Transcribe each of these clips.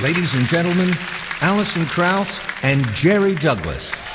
Ladies and gentlemen, Alison Krauss and Jerry Douglas.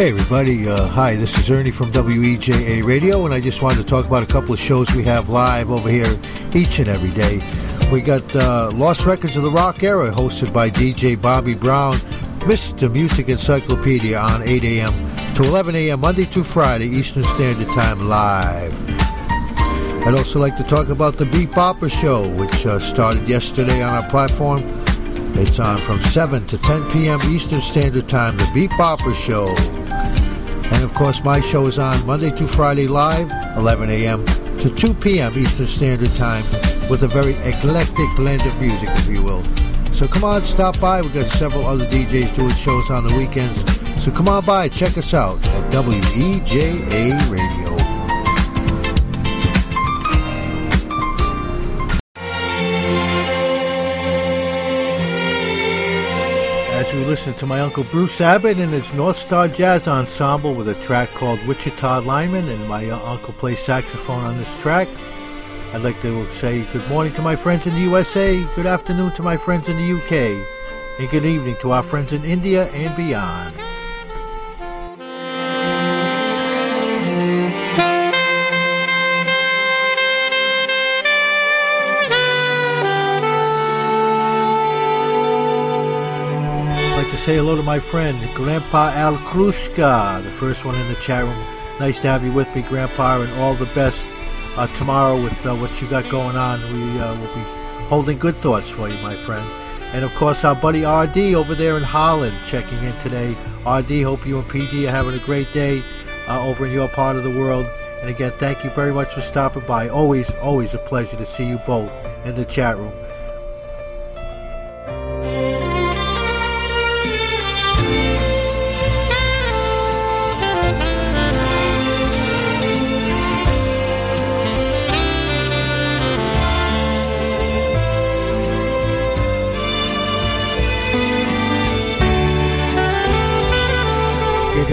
Hey, everybody. Uh, hi, this is Ernie from WEJA Radio, and I just wanted to talk about a couple of shows we have live over here each and every day. We got uh, Lost Records of the Rock Era, hosted by DJ Bobby Brown, Mr. Music Encyclopedia on 8 a.m. to 11 a.m. Monday to Friday, Eastern Standard Time, live. I'd also like to talk about the Beat Bopper Show, which uh, started yesterday on our platform. It's on from 7 to 10 p.m. Eastern Standard Time, the Beat Bopper Show. And of course, my show is on Monday to Friday live, 11 a.m. to 2 p.m. Eastern Standard Time, with a very eclectic blend of music, if you will. So come on, stop by. We've got several other DJs doing shows on the weekends. So come on by, check us out at WEJA Radio. Listen to my Uncle Bruce Abbott and his North Star Jazz Ensemble with a track called Wichita Lineman, and my uh, uncle plays saxophone on this track. I'd like to say good morning to my friends in the USA, good afternoon to my friends in the UK, and good evening to our friends in India and beyond. Say hello to my friend, Grandpa Al Kruska, the first one in the chat room. Nice to have you with me, Grandpa, and all the best uh, tomorrow with uh, what you got going on. We uh, will be holding good thoughts for you, my friend. And of course, our buddy RD over there in Holland checking in today. RD, hope you and PD are having a great day uh, over in your part of the world. And again, thank you very much for stopping by. Always, always a pleasure to see you both in the chat room.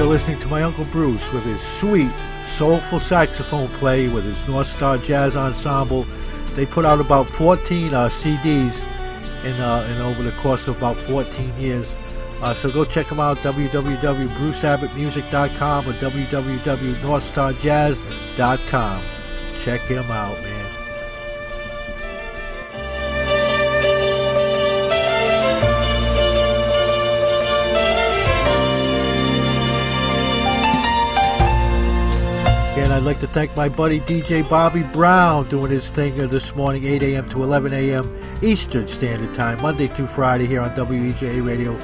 Listening to my Uncle Bruce with his sweet, soulful saxophone play with his North Star Jazz Ensemble. They put out about 14 uh, CDs in, uh, in over the course of about 14 years. Uh, so go check them out, www.bruceabbottmusic.com or www.northstarjazz.com. Check them out, man. I'd like to thank my buddy DJ Bobby Brown doing his thing this morning, 8 a.m. to 11 a.m. Eastern Standard Time, Monday through Friday here on WEJA Radio.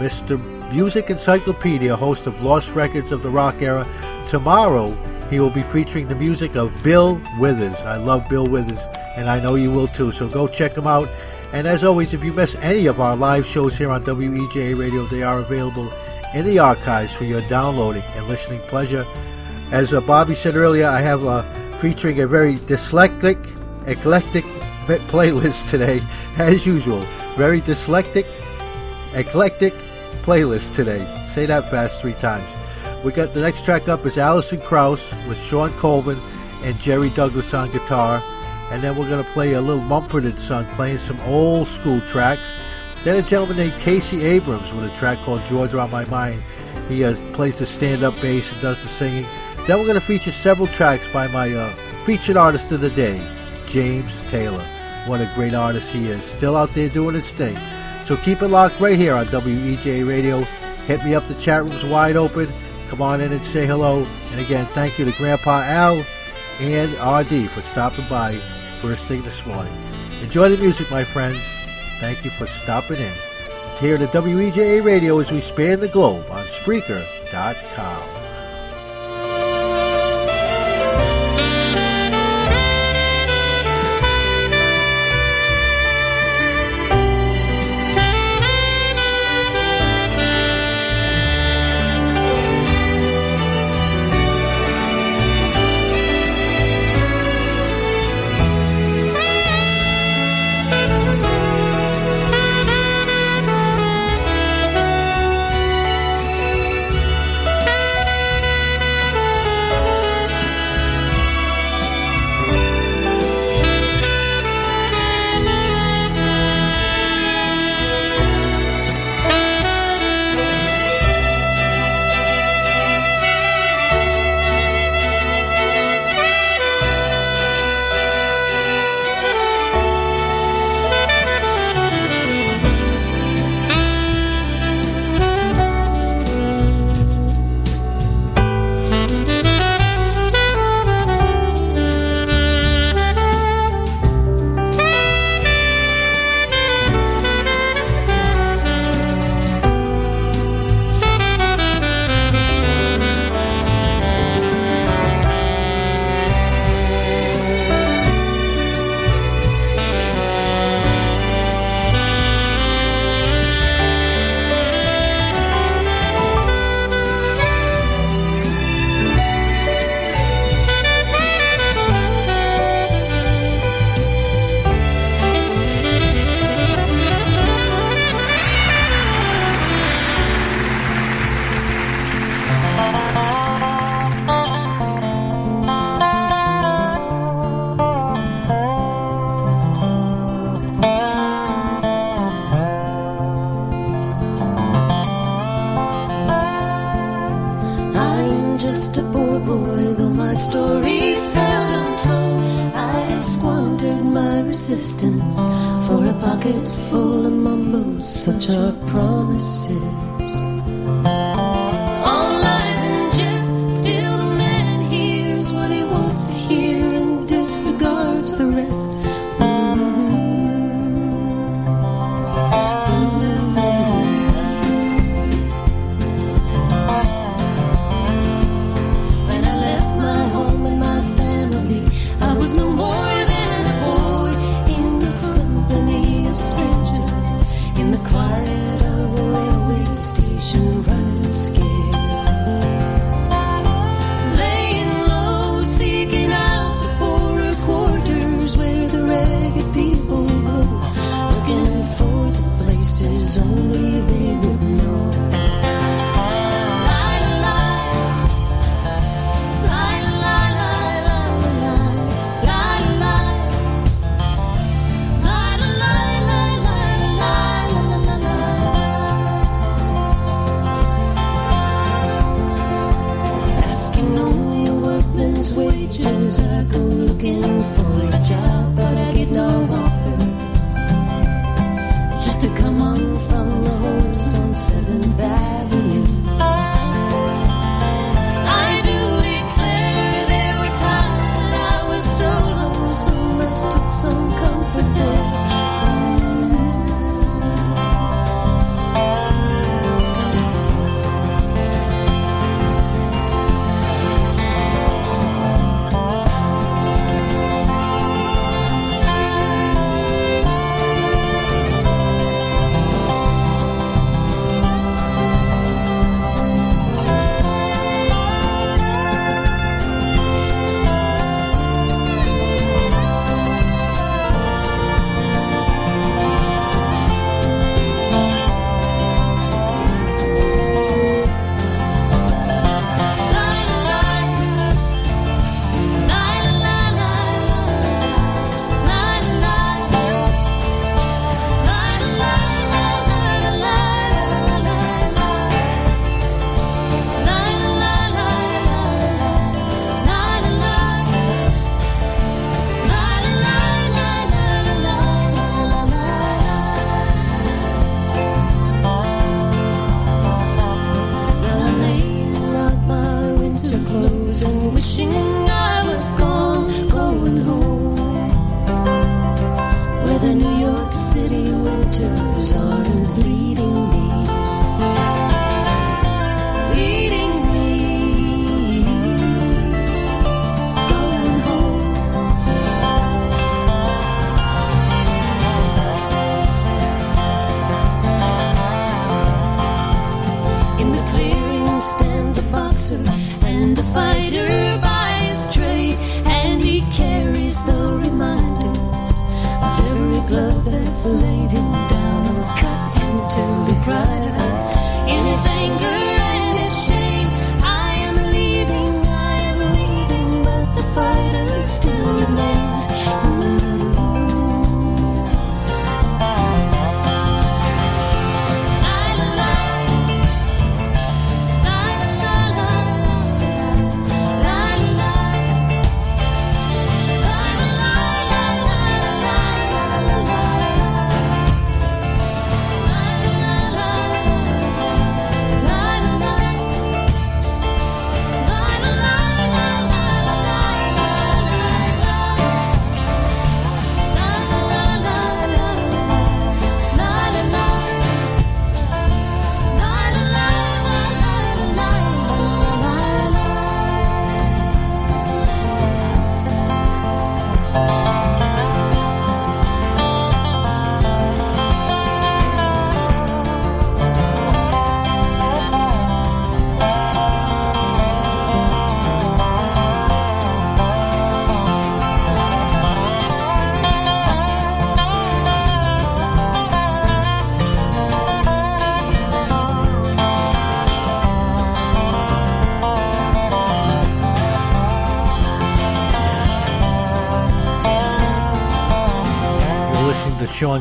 Mr. Music Encyclopedia, host of Lost Records of the Rock Era. Tomorrow, he will be featuring the music of Bill Withers. I love Bill Withers, and I know you will too, so go check him out. And as always, if you miss any of our live shows here on WEJA Radio, they are available in the archives for your downloading and listening pleasure. As uh, Bobby said earlier, I have uh, featuring a very dyslexic, eclectic playlist today, as usual. Very dyslexic, eclectic playlist today. Say that fast three times. We got the next track up is Alison Krauss with Shawn Colvin and Jerry Douglas on guitar, and then we're gonna play a little Mumford and Son playing some old school tracks. Then a gentleman named Casey Abrams with a track called Georgia on My Mind. He uh, plays the stand-up bass and does the singing. Then we're going to feature several tracks by my uh, featured artist of the day, James Taylor. What a great artist he is. Still out there doing his thing. So keep it locked right here on WEJ Radio. Hit me up. The chat room's wide open. Come on in and say hello. And again, thank you to Grandpa Al and RD for stopping by first thing this morning. Enjoy the music, my friends. Thank you for stopping in. And here to WEJA Radio as we span the globe on Spreaker.com.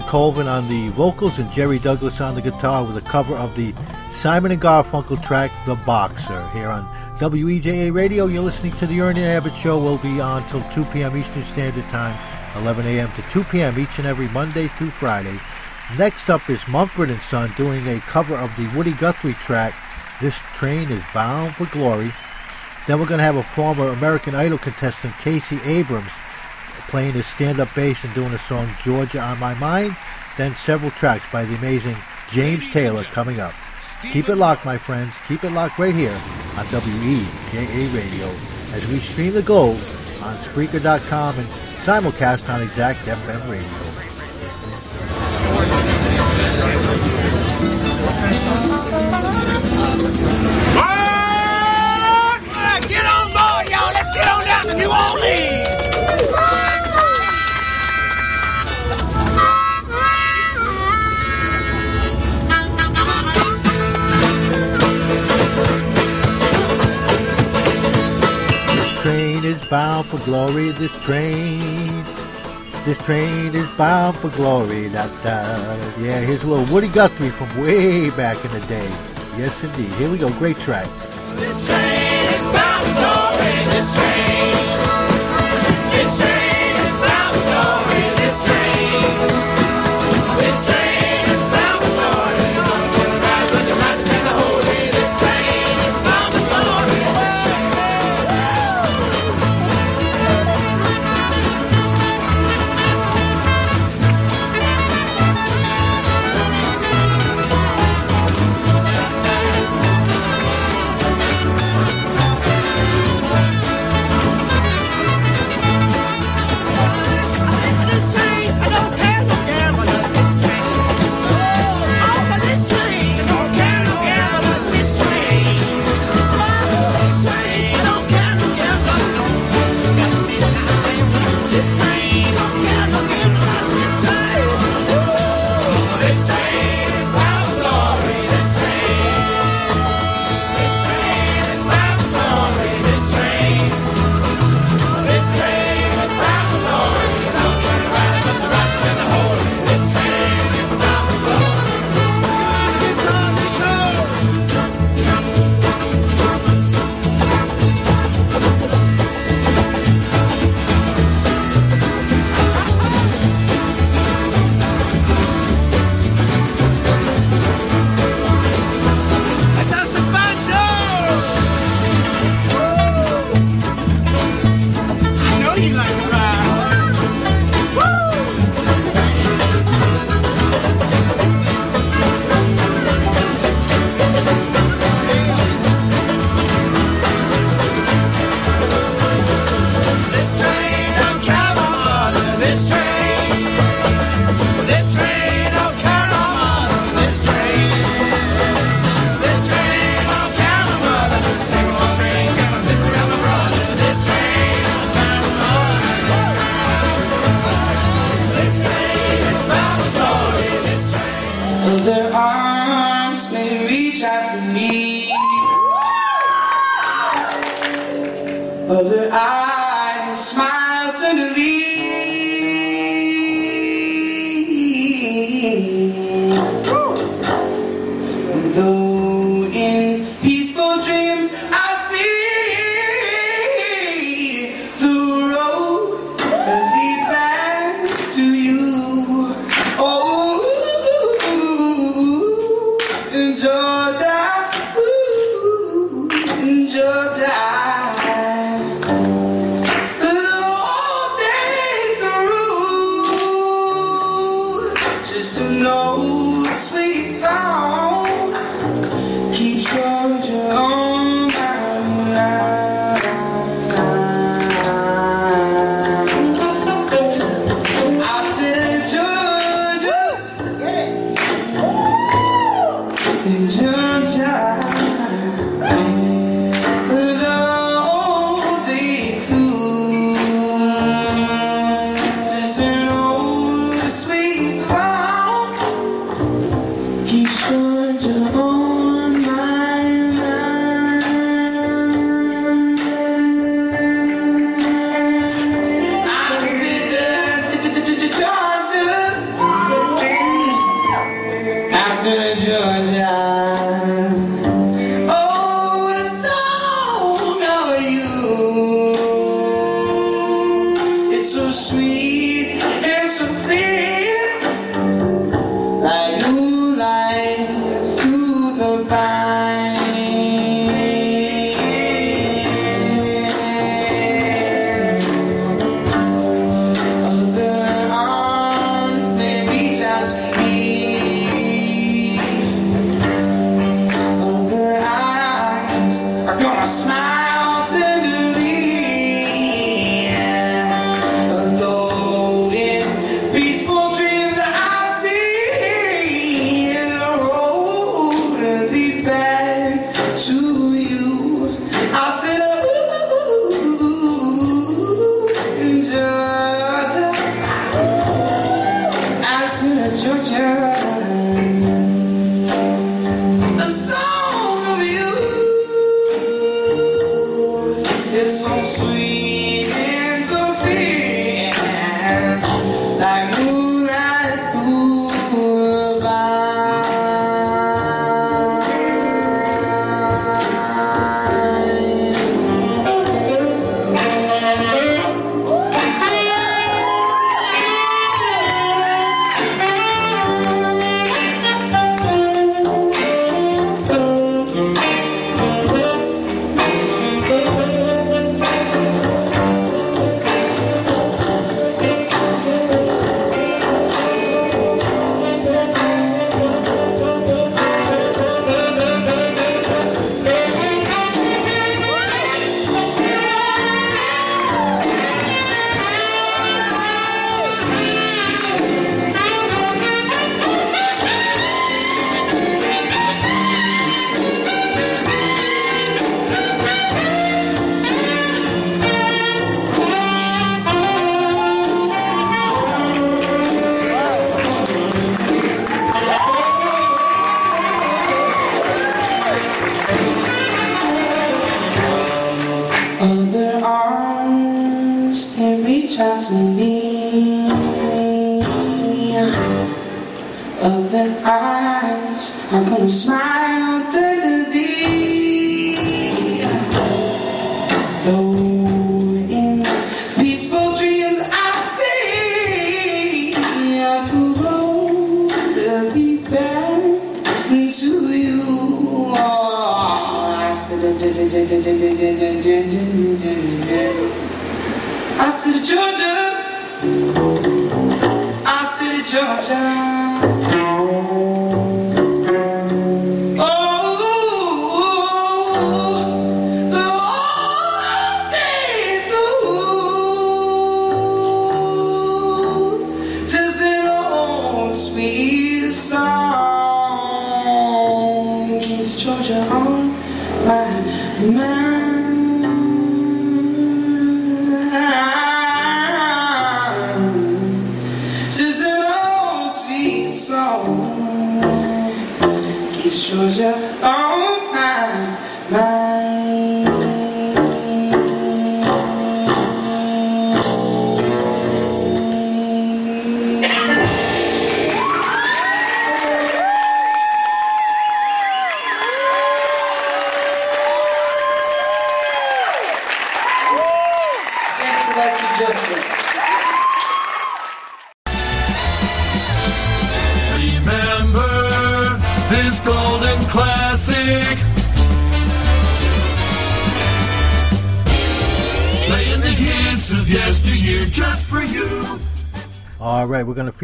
Colvin on the vocals and Jerry Douglas on the guitar with a cover of the Simon and Garfunkel track "The Boxer" here on WEJA Radio. You're listening to the Ernie Abbott Show. We'll be on till 2 p.m. Eastern Standard Time 11 a.m. to 2 p.m. each and every Monday through Friday. Next up is Mumford & Son doing a cover of the Woody Guthrie track, This Train is Bound for Glory. Then we're going to have a former American Idol contestant, Casey Abrams, playing his stand-up bass and doing the song Georgia on My Mind. Then several tracks by the amazing James Taylor coming up. Keep it locked, my friends. Keep it locked right here on WEJA Radio as we stream the gold on Spreaker.com and simulcast on Exact FM Radio. Get on board, y'all. Let's get on down to New Orleans. Bound for glory. This train, this train is bound for glory. Da, da. Yeah, here's a little Woody Guthrie from way back in the day. Yes, indeed. Here we go. Great track. This train is bound for glory. This train.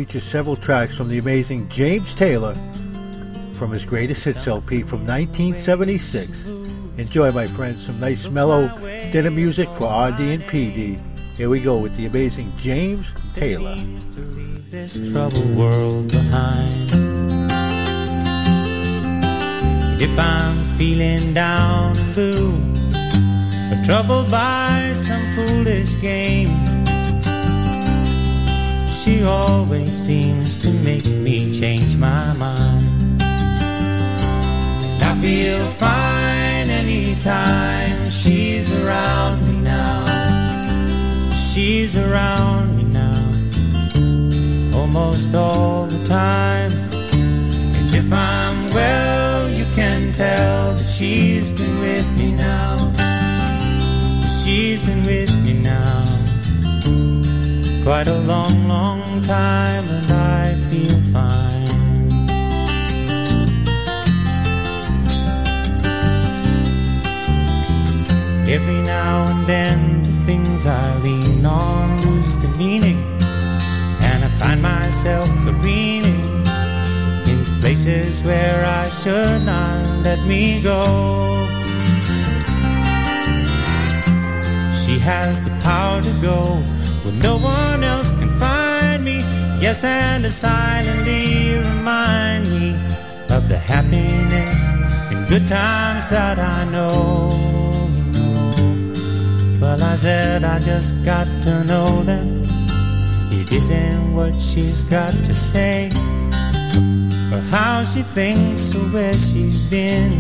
Right, we're going to feature several tracks from the amazing James Taylor from his greatest hits LP from 1976. Enjoy, my friends, some nice mellow dinner music for RD and PD. Here we go with the amazing James Taylor. this troubled world behind. If I'm feeling down and blue, or troubled by some foolish game, she always seems to make me change my mind. I feel fine anytime she's around me now. She's around me now almost all the time. And if I'm well, you can tell that she's been with me now. She's been with me now. Quite a long, long time, and I feel fine. Every now and then, the things I lean on lose the meaning, and I find myself careening in places where I should not let me go. She has the power to go where no one else. And to silently remind me of the happiness and good times that I know. Well, I said I just got to know them. It isn't what she's got to say, or how she thinks or where she's been.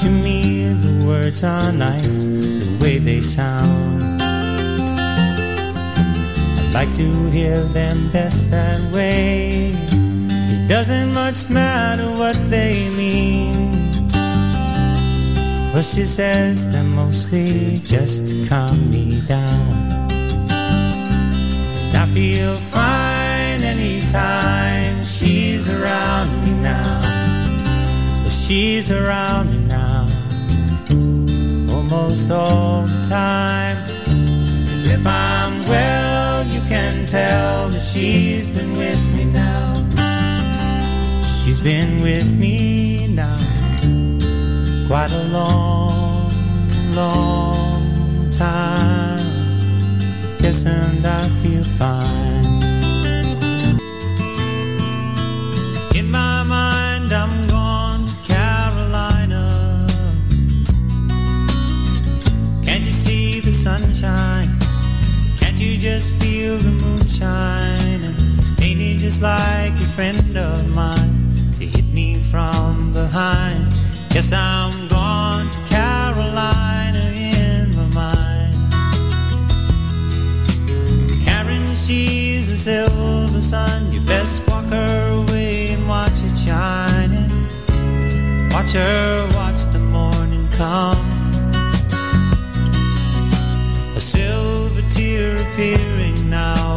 To me, the words are nice the way they sound. Like to hear them best that way. It doesn't much matter what they mean. Well, she says they're mostly just to calm me down. I feel fine anytime she's around me now. Well, she's around me now. Almost all the time. And if I'm well, you can tell that she's been with me now. She's been with me now quite a long, long time. Yes, and I feel fine. In my mind, I'm gone to Carolina. Can't you see the sunshine? Just feel the moonshine? And ain't it just like a friend of mine to hit me from behind? Yes, I'm gone to Carolina in my mind. Karen, she's a silver sun. You best walk her away and watch it shining. Watch her watch the morning come. A silver tear appearing now.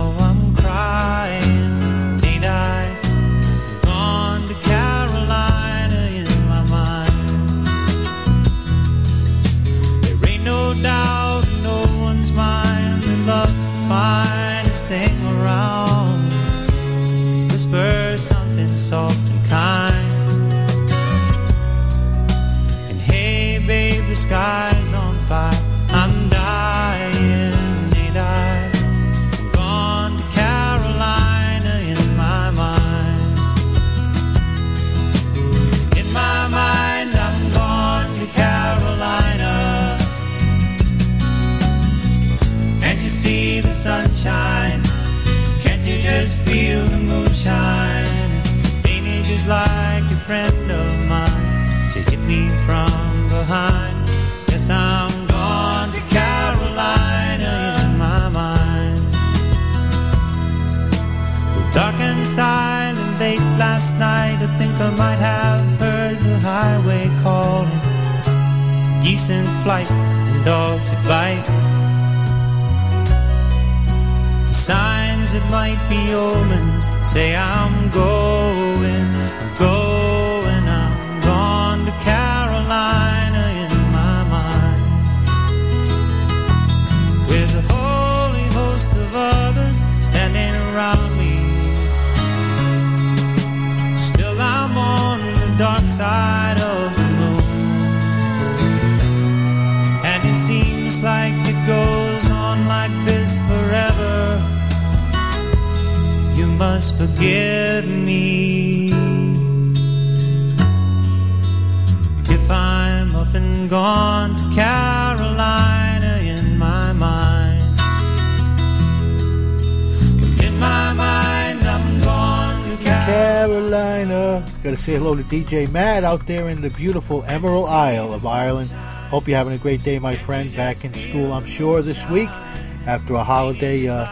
Like a friend of mine to hit me from behind? Yes, I'm gone to Carolina in my mind. Dark and silent late last night, I think I might have heard the highway calling. Geese in flight and dogs that bite. The signs that might be omens say I'm going, I'm going, I'm gone to Carolina in my mind. With a holy host of others standing around me. Still I'm on the dark side of the moon. And it seems like it goes on like this forever. You must forgive me. Up and gone to Carolina in my mind. In my mind, I'm gone to Carolina. Carolina. Got to say hello to DJ Matt out there in the beautiful Emerald Isle of Ireland. Hope you're having a great day, my friend. Back in school, I'm sure, this week after a holiday. Uh,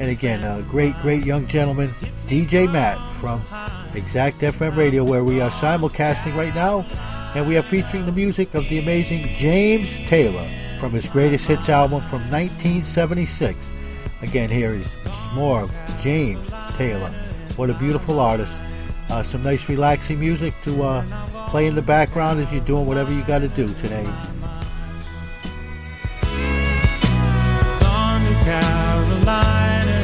and again, a great, great young gentleman, DJ Matt from Exact FM Radio, where we are simulcasting right now. And we are featuring the music of the amazing James Taylor from his greatest hits album from 1976. Again, here is more of James Taylor. What a beautiful artist. Uh, some nice relaxing music to uh, play in the background as you're doing whatever you got to do today. Carolina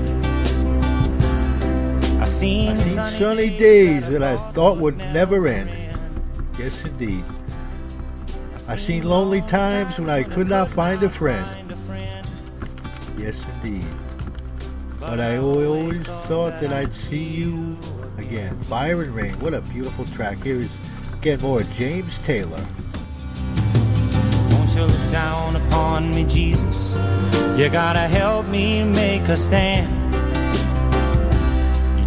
I've seen, I've sunny days that I thought would never end. Yes, indeed. I've seen lonely times when I could not find a friend. Yes, indeed. But I always thought that I'd see you again. Byron and Rain. What a beautiful track. Here is again more James Taylor. Won't you look down upon me, Jesus? You gotta help me make a stand.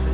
of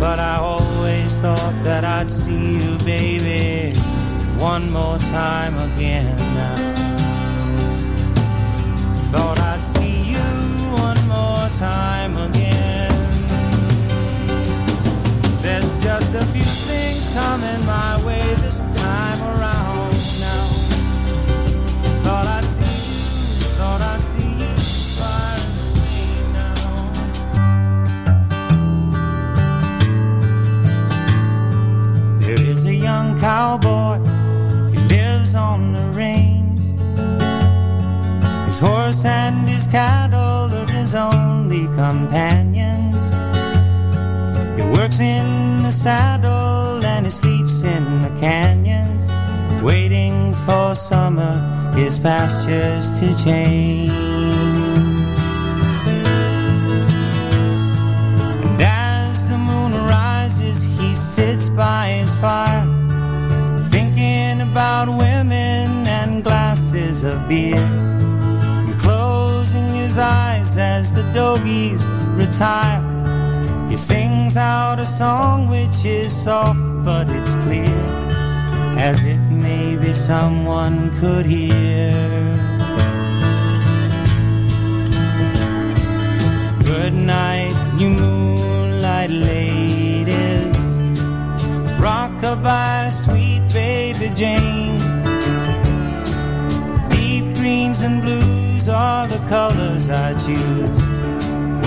But I always thought that I'd see you, baby, one more time again now. Thought I'd see you one more time again. There's just a few things coming my way this cowboy who lives on the range. His horse and his cattle are his only companions. He works in the saddle and he sleeps in the canyons, waiting for summer, his pastures to change. And as the moon rises, he sits by his fire, about women and glasses of beer. And closing his eyes as the doggies retire, he sings out a song which is soft but it's clear, as if maybe someone could hear. Good night, you moonlight ladies. Rockabye, sweet baby Jane. Deep greens and blues are the colors I choose.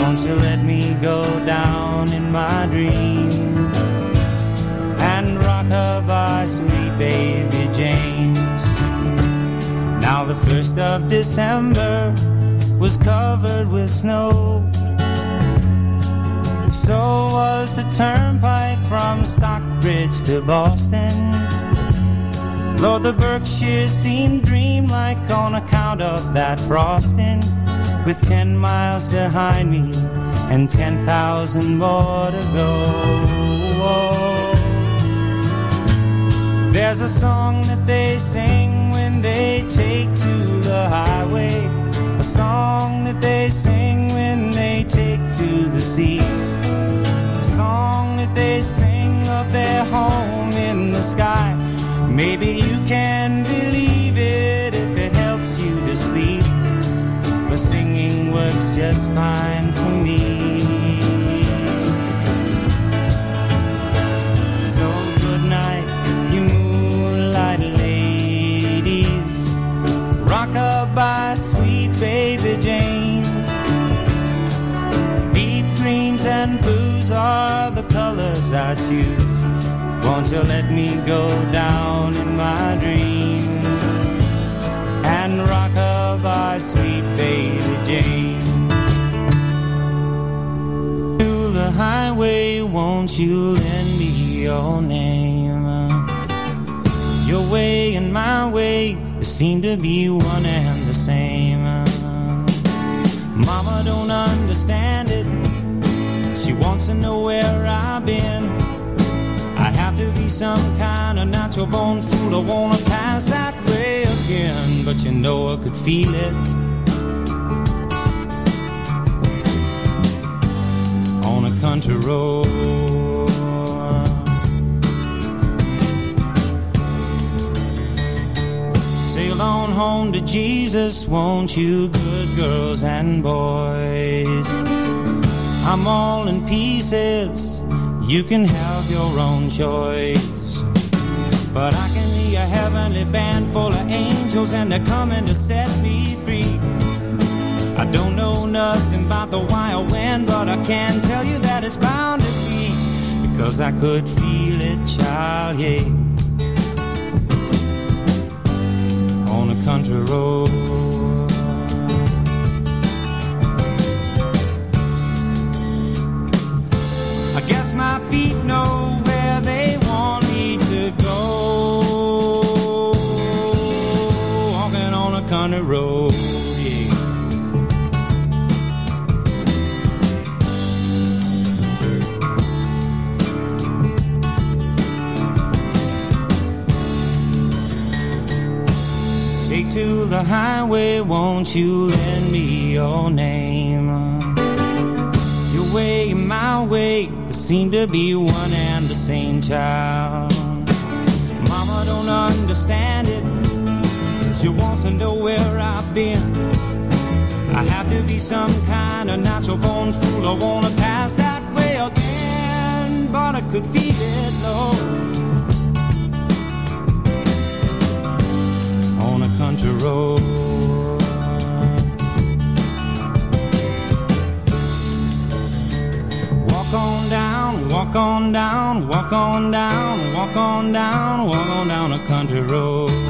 Won't you let me go down in my dreams and rock her by sweet baby James? Now the first of December was covered with snow. So was the turnpike from Stockbridge to Boston. Lord, the Berkshires seemed dreamlike on account of that frosting. With ten miles behind me and ten thousand more to go. There's a song that they sing when they take to the highway. A song that they sing when they take to the sea. A song that they sing of their home in the sky. Maybe you can believe it if it helps you to sleep. But singing works just fine for me. So good night, you moonlight ladies. Rock by sweet baby Jane. Deep greens and blues are the colors I choose won't you let me go down in my dreams and rock by sweet baby Jane? To the highway, won't you lend me your name? Your way and my way seem to be one and the same. Mama don't understand it. She wants to know where I've been. Some kind of natural born fool to wanna pass that way again. But you know I could feel it. On a country road. Sail on home to Jesus, won't you, good girls and boys? I'm all in pieces. You can have your own choice. But I can hear a heavenly band full of angels, and they're coming to set me free. I don't know nothing about the why wild wind, but I can tell you that it's bound to be. Because I could feel it, child, yeah. On a country road. My feet know where they want me to go. Walking on a country road. Take to the highway, won't you lend me your name? Your way my way seem to be one and the same child. Mama don't understand it. She wants to know where I've been. I have to be some kind of natural born fool. I wanna pass that way again, but I could feel it, Lord. On a country road. Walk on down, walk on down, walk on down, walk on down a country road.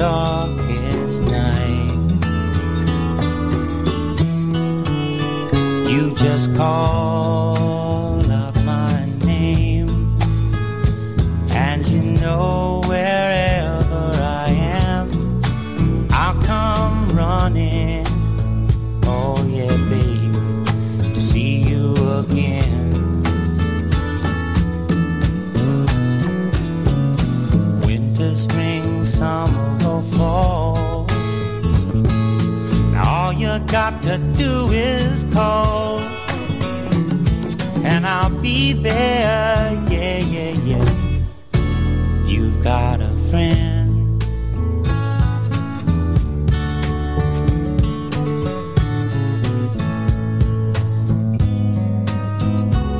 Darkest night. You just call got to do is call, and I'll be there. Yeah, yeah, yeah. You've got a friend.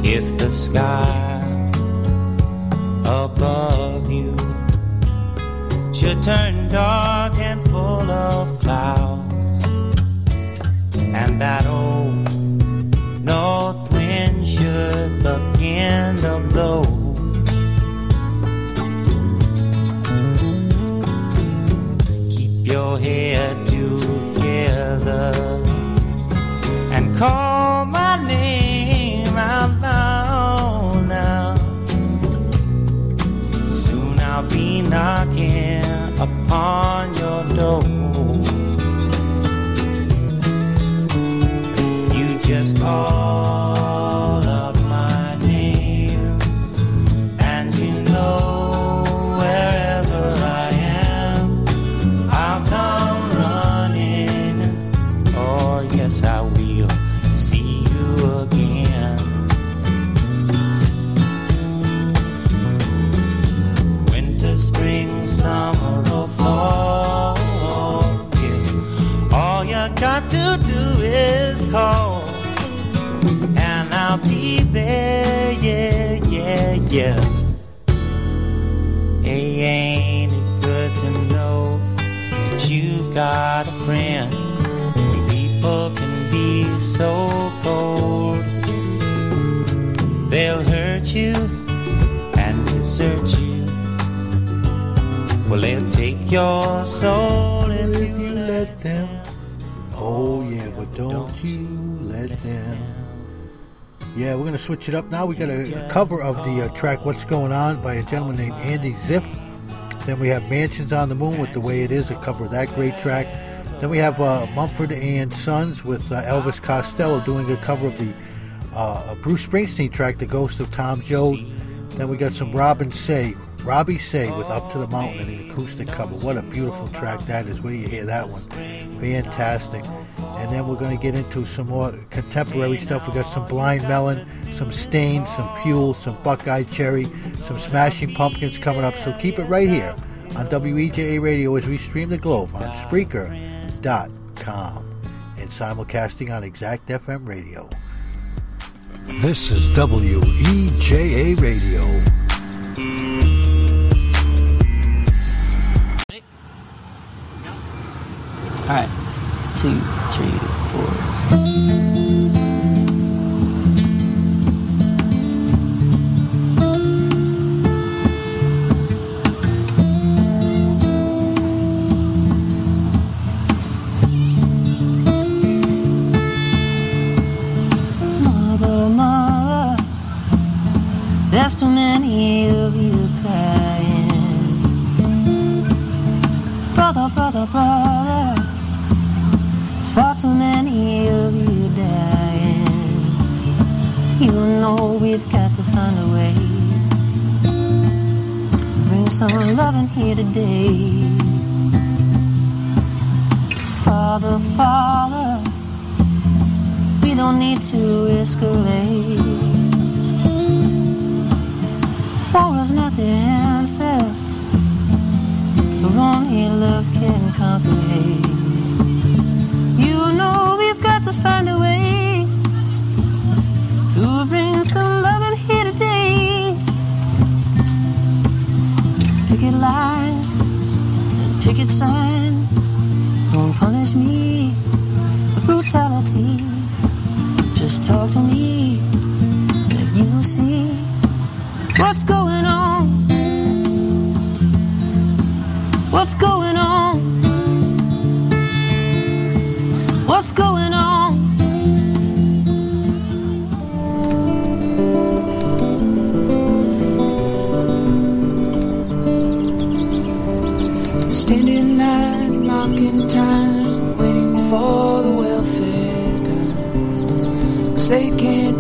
If the sky above you should turn dark that old north wind should begin to blow. Keep your head together and call my name out loud now. Soon I'll be knocking upon your door. Just your soul if If you you let let them. Oh yeah, but don't you let them. Yeah, we're gonna switch it up now. We got a, a cover of the uh, track "What's Going On" by a gentleman named Andy Zipf. Then we have "Mansions on the Moon" with "The Way It Is," a cover of that great track. Then we have uh, Mumford and Sons with uh, Elvis Costello doing a cover of the uh, Bruce Springsteen track "The Ghost of Tom Joad." Then we got some Robin Say, Robbie Seay with "Up to the Mountain" and an acoustic cover. What a beautiful track that is! Where do you hear that one? Fantastic. And then we're going to get into some more contemporary stuff. We got some Blind Melon, some Staind, some Fuel, some Buckcherry, some Smashing Pumpkins coming up. So keep it right here on WEJA Radio as we stream the globe on Spreaker.com and simulcasting on Exact FM Radio. This is WEJA Radio. All right, two, three, some loving here today. Father, Father, we don't need to escalate. War is not the answer, for only love can hate. You know we've got to find a way Picket lines, picket signs, don't punish me with brutality. Just talk to me, and you will see what's going on. What's going on?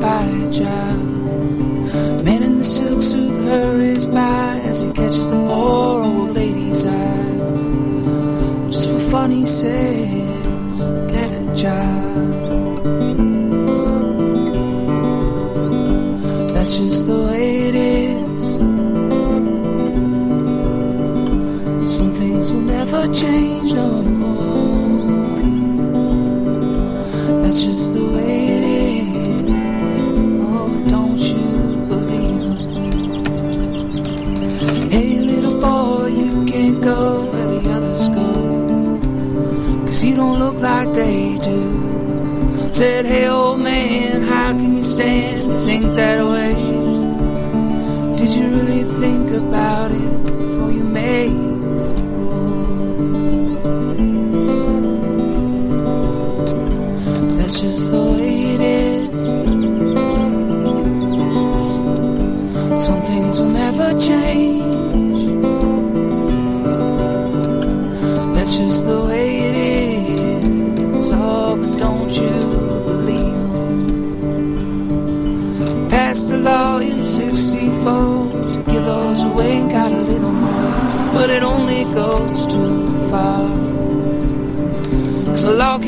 They a job. Man in the silk suit hurries by as he catches the poor old lady's eyes. Just for fun, he says, Get a job. Said, hey, old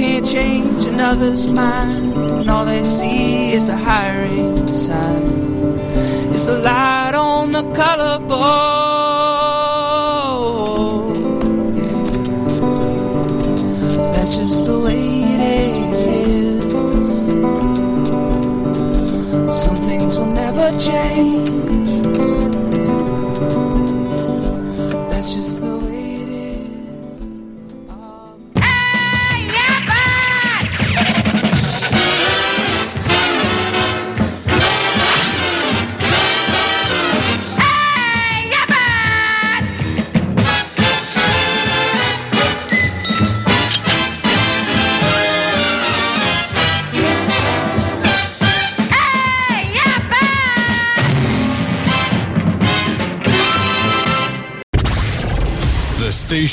can't change another's mind, and all they see is the hiring sign. It's the light on the color board. That's just the way it is. Some things will never change.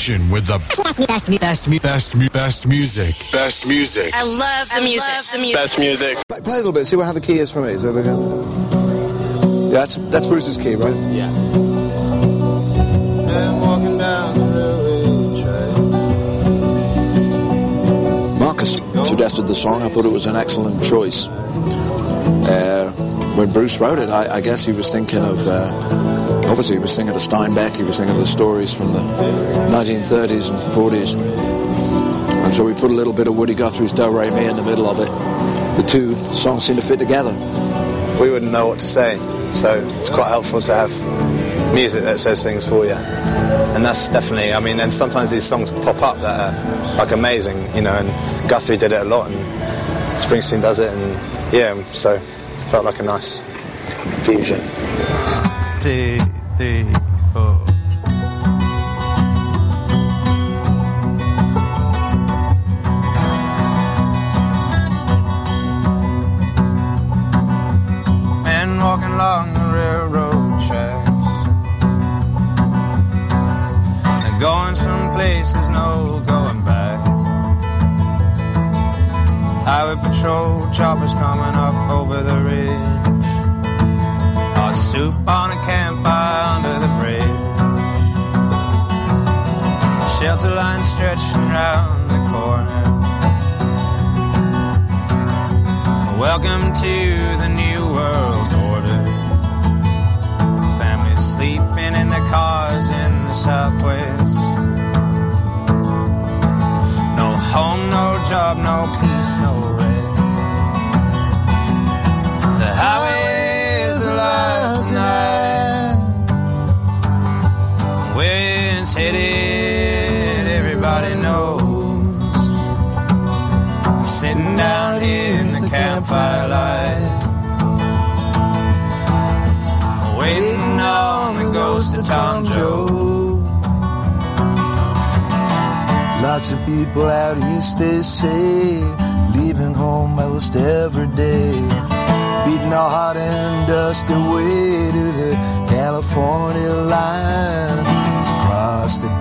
Station with the best, best, best, best, best music. Best music. I love the music. Love the music. Best music. Play, play a little bit. See what how the key is for me. Is that okay? Yeah, that's that's Bruce's key, right? Yeah. And walking down the Marcus suggested the song. I thought it was an excellent choice. Uh, when Bruce wrote it, I, I guess he was thinking of. Uh, obviously, he was thinking of Steinbeck. He was thinking of the stories from the 1930s and 40s. And so we put a little bit of Woody Guthrie's Do Re Mi in the middle of it. The two songs seem to fit together. We wouldn't know what to say, so it's quite helpful to have music that says things for you. And that's definitely, I mean, and sometimes these songs pop up that are like amazing, you know, and Guthrie did it a lot, and Springsteen does it, and yeah, so it felt like a nice fusion. Two, three, four. Men walking along the railroad tracks. They're going someplace there's no going back. Highway patrol choppers coming up over the ridge. Soup on a campfire under the bridge. Shelter line stretching round the corner. Welcome to the new world order. Families sleeping in their cars in the southwest. No home, no job, no peace, no Where it's headed, everybody knows. I'm sitting down here in the campfire light. Waiting on the ghost of Tom Joad. Lots of people out east, they say, leaving home most every day. Beating our hot and dusty way to the California line.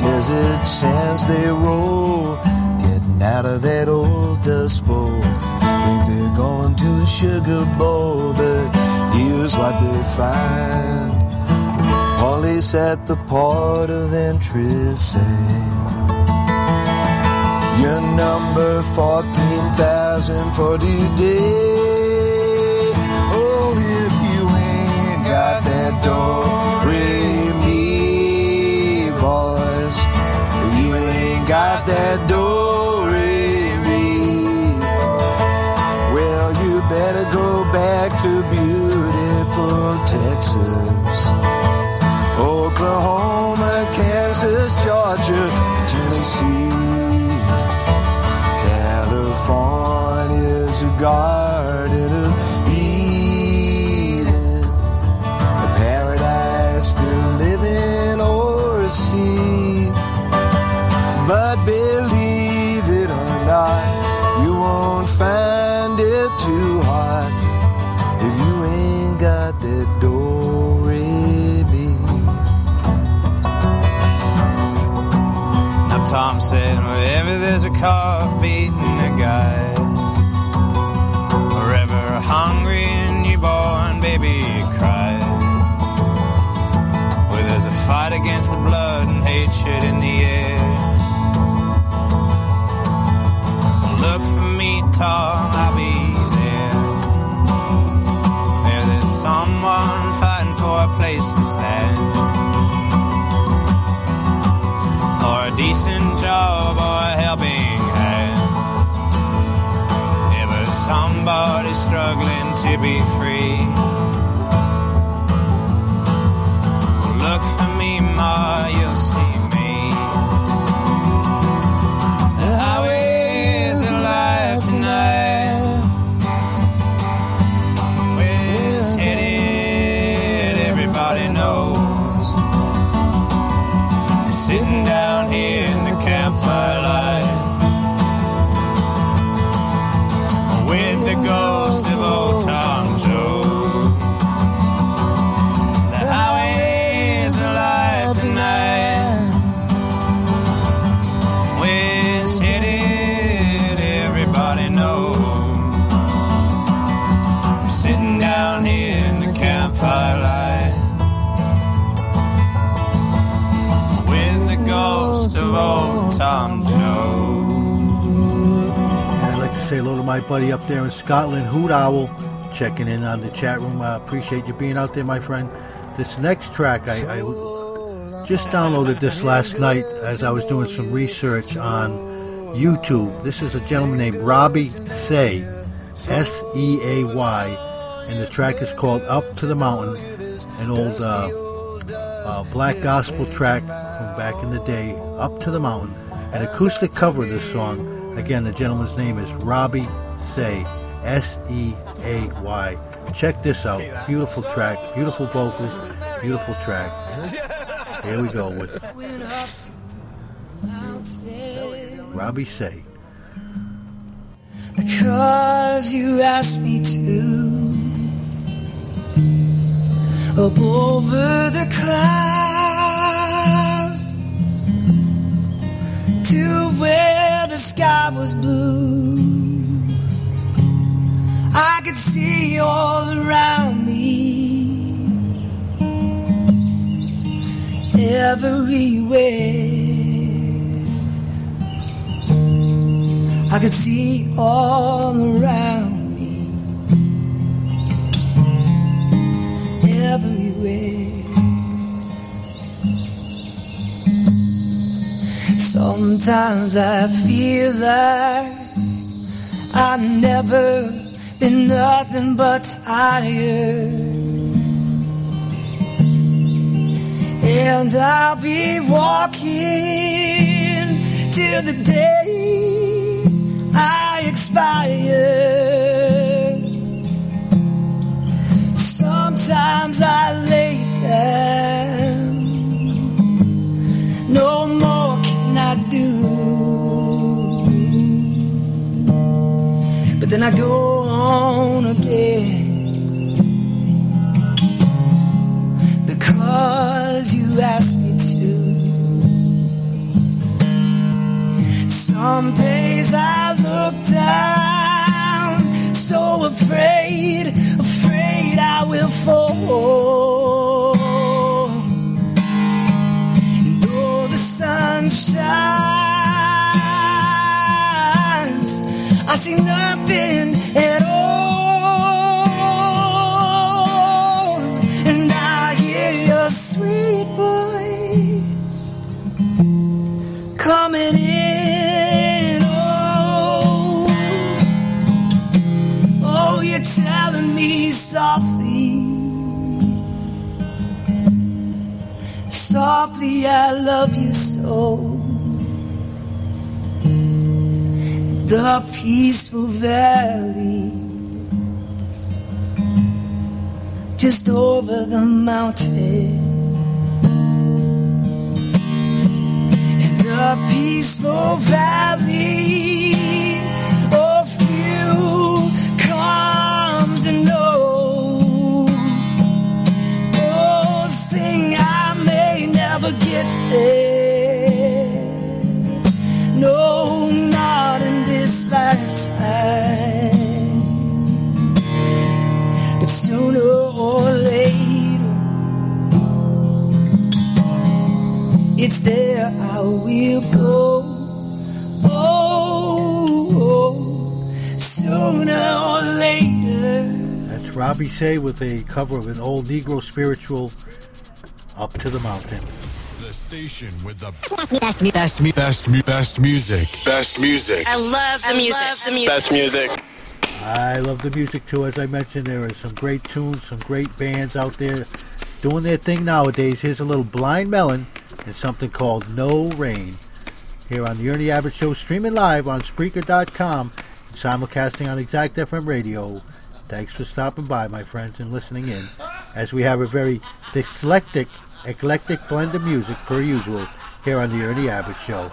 Across the desert sands they roll, getting out of that old dust bowl. Think they're going to a sugar bowl, but here's what they find. Police at the port of entry say. Your number 14,000 for today. Oh, if you ain't got that door, that door, me. Well, you better go back to beautiful Texas. Oklahoma, Kansas, Georgia, Tennessee. California's a garden said, wherever there's a car beating a guy, wherever a hungry newborn baby cries, where there's a fight against the blood and hatred in the air. Look for me, Tom, somebody struggling to be free. My buddy up there in Scotland, Hoot Owl, checking in on the chat room. I appreciate you being out there, my friend. This next track, I, I just downloaded this last night as I was doing some research on YouTube. This is a gentleman named Robbie Seay, S E A Y, and the track is called Up to the Mountain, an old uh, uh, black gospel track from back in the day, Up to the Mountain. An acoustic cover of this song. Again, the gentleman's name is Robbie Seay, S E A Y. Check this out. Beautiful track, beautiful vocals, beautiful track. Here we go with Robbie Seay. Because you asked me to Up over the clouds To where the sky was blue. I could see all around me. Everywhere. I could see all around Sometimes I feel like I've never been nothing but tired. And I'll be walking till the day I expire. Sometimes I lay down. No more I do. But then I go on again. Because you asked me to. Some days I look down, so afraid, afraid I will fall. Shines, I see nothing at all. And I hear your sweet voice coming in. Oh, oh, you're telling me softly, softly, I love you The peaceful valley, just over the mountain. In the peaceful valley oh, of you come to know. Oh, sing, I may never get there, but sooner or later, it's there I will go. Oh, sooner or later. That's Robbie Seay with a cover of an old Negro spiritual, Up to the Mountain. The station with the best, best, best, best, mu- best music. Best music. I love the music. Love the music. Best music. I love the music too. As I mentioned, there are some great tunes, some great bands out there doing their thing nowadays. Here's a little Blind Melon and something called No Rain. Here on the Ernie Abbott Show, streaming live on Spreaker.com and simulcasting on Exact FM Radio. Thanks for stopping by, my friends, and listening in. As we have a very dyslectic, eclectic blend of music, per usual, here on the Ernie Abbott Show.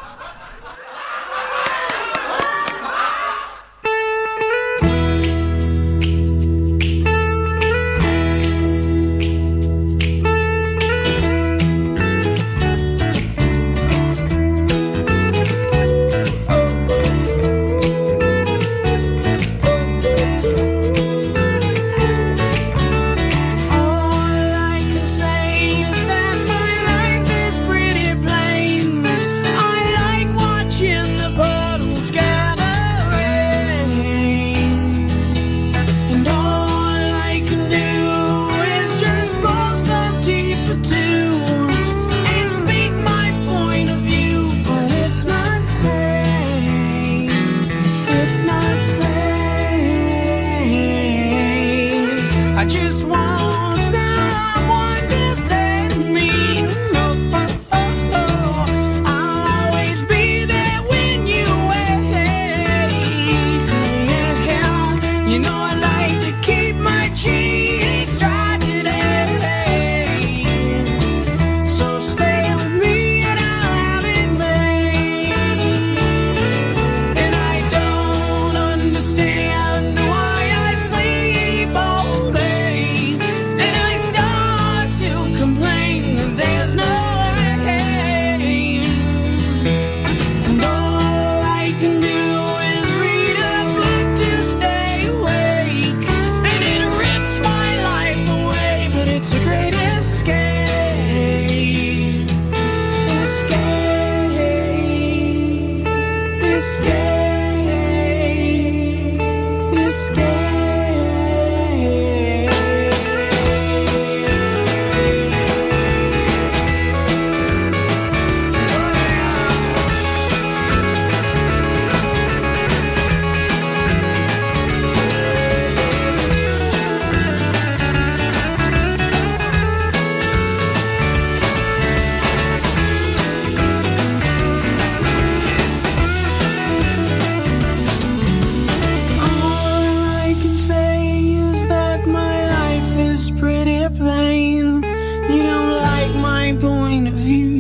You don't like my point of view,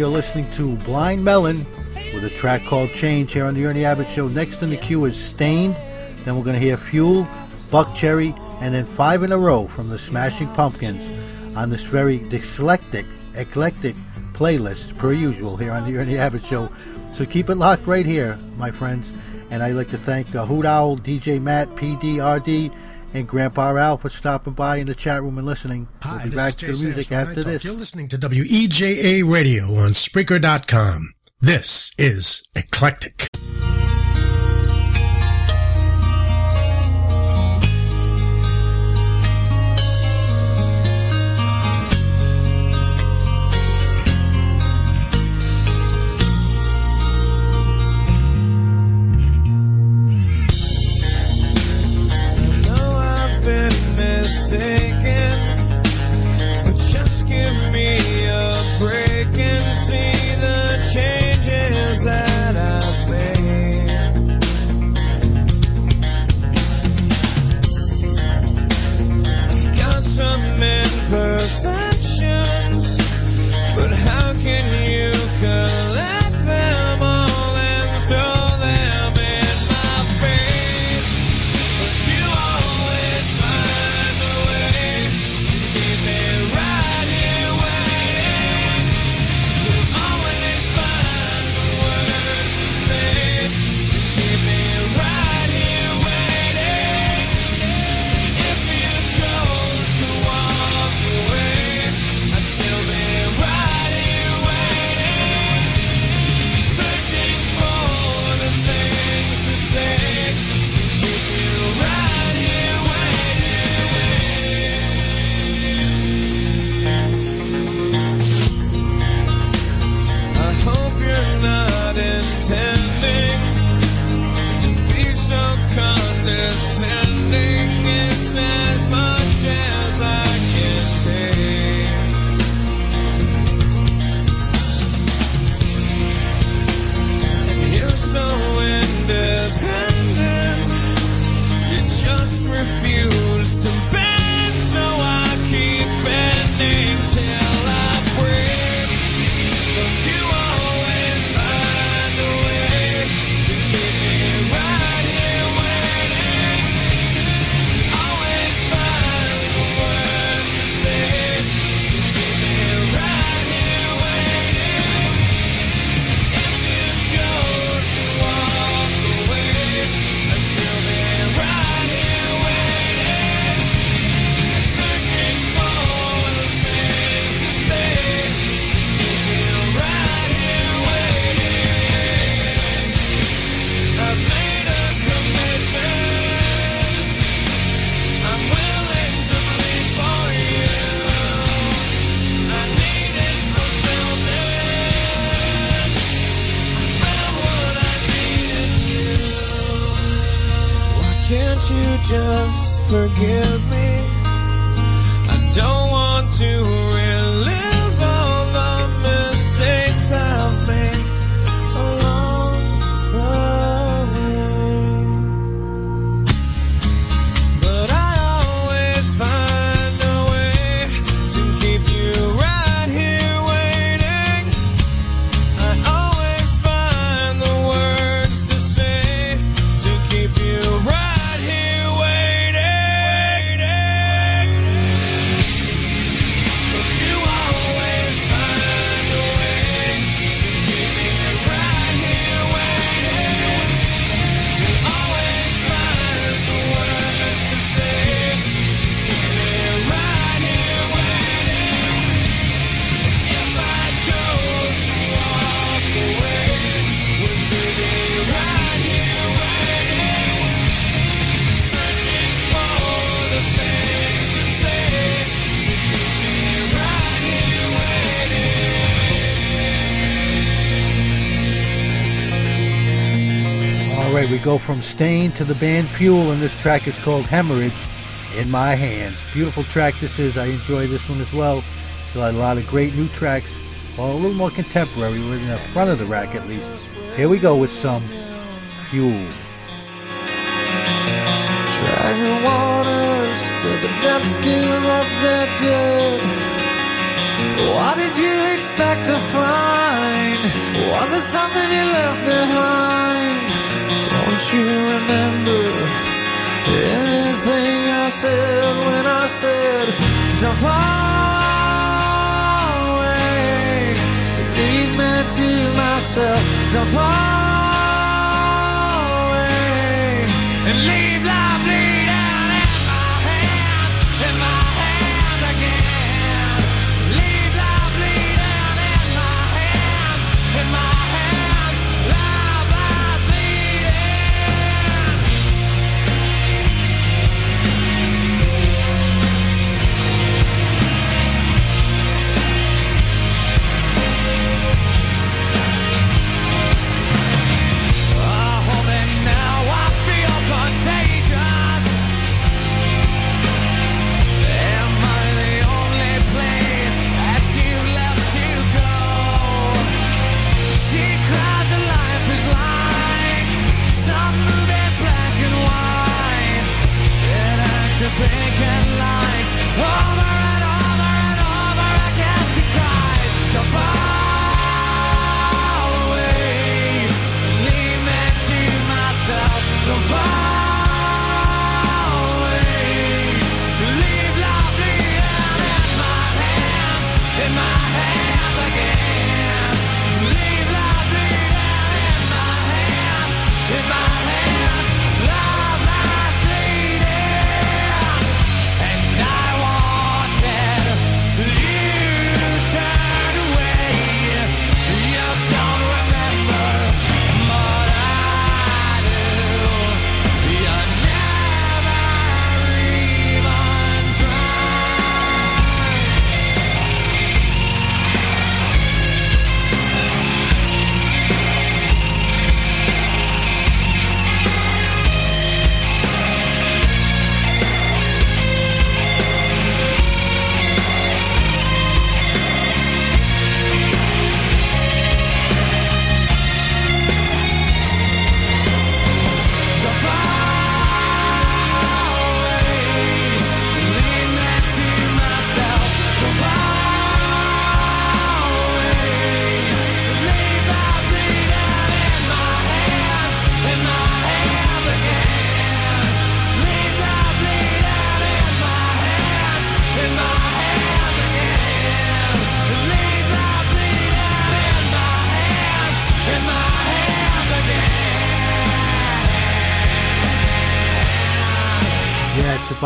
You're listening to Blind Melon with a track called Change here on the Ernie Abbott Show. Next in the queue is Staind. Then we're going to hear Fuel, Buckcherry, and then five in a row from the Smashing Pumpkins on this very dyslectic, eclectic playlist, per usual, here on the Ernie Abbott Show. So keep it locked right here, my friends. And I'd like to thank uh, Hoot Owl, DJ Matt, PDRD, and Grandpa Al for stopping by in the chat room and listening. We'll back to the music after this. You're listening to WEJA Radio on Spreaker.com. This is Eclectic. From Staind to the band Fuel, and this track is called Hemorrhage in My Hands. Beautiful track this is. I enjoy this one as well. Got a lot of great new tracks, well, a little more contemporary, we're in the front of the rack at least. Here we go with some Fuel. Drag the waters to the depths of the dead. What did you expect to find? Was it something you left behind? You remember anything I said when I said, Don't fall away? Leave me to myself. Don't fall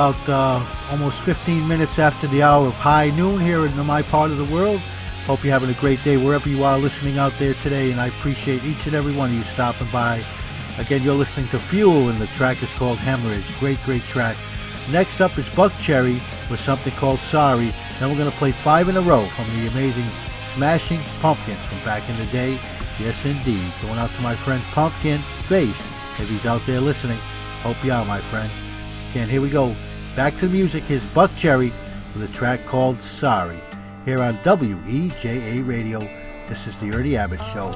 about uh, almost 15 minutes after the hour of high noon here in my part of the world. Hope you're having a great day wherever you are listening out there today, and I appreciate each and every one of you stopping by. Again, you're listening to Fuel, and the track is called Hemorrhage. Great, great track. Next up is Buckcherry with something called Sorry. Then we're going to play five in a row from the amazing Smashing Pumpkins from back in the day. Yes, indeed. Going out to my friend Pumpkin Face, if he's out there listening. Hope you are, my friend. Again, here we go. Back to the music. Here's Buckcherry with a track called Sorry. Here on WEJA Radio. This is the Ernie Abbott Show.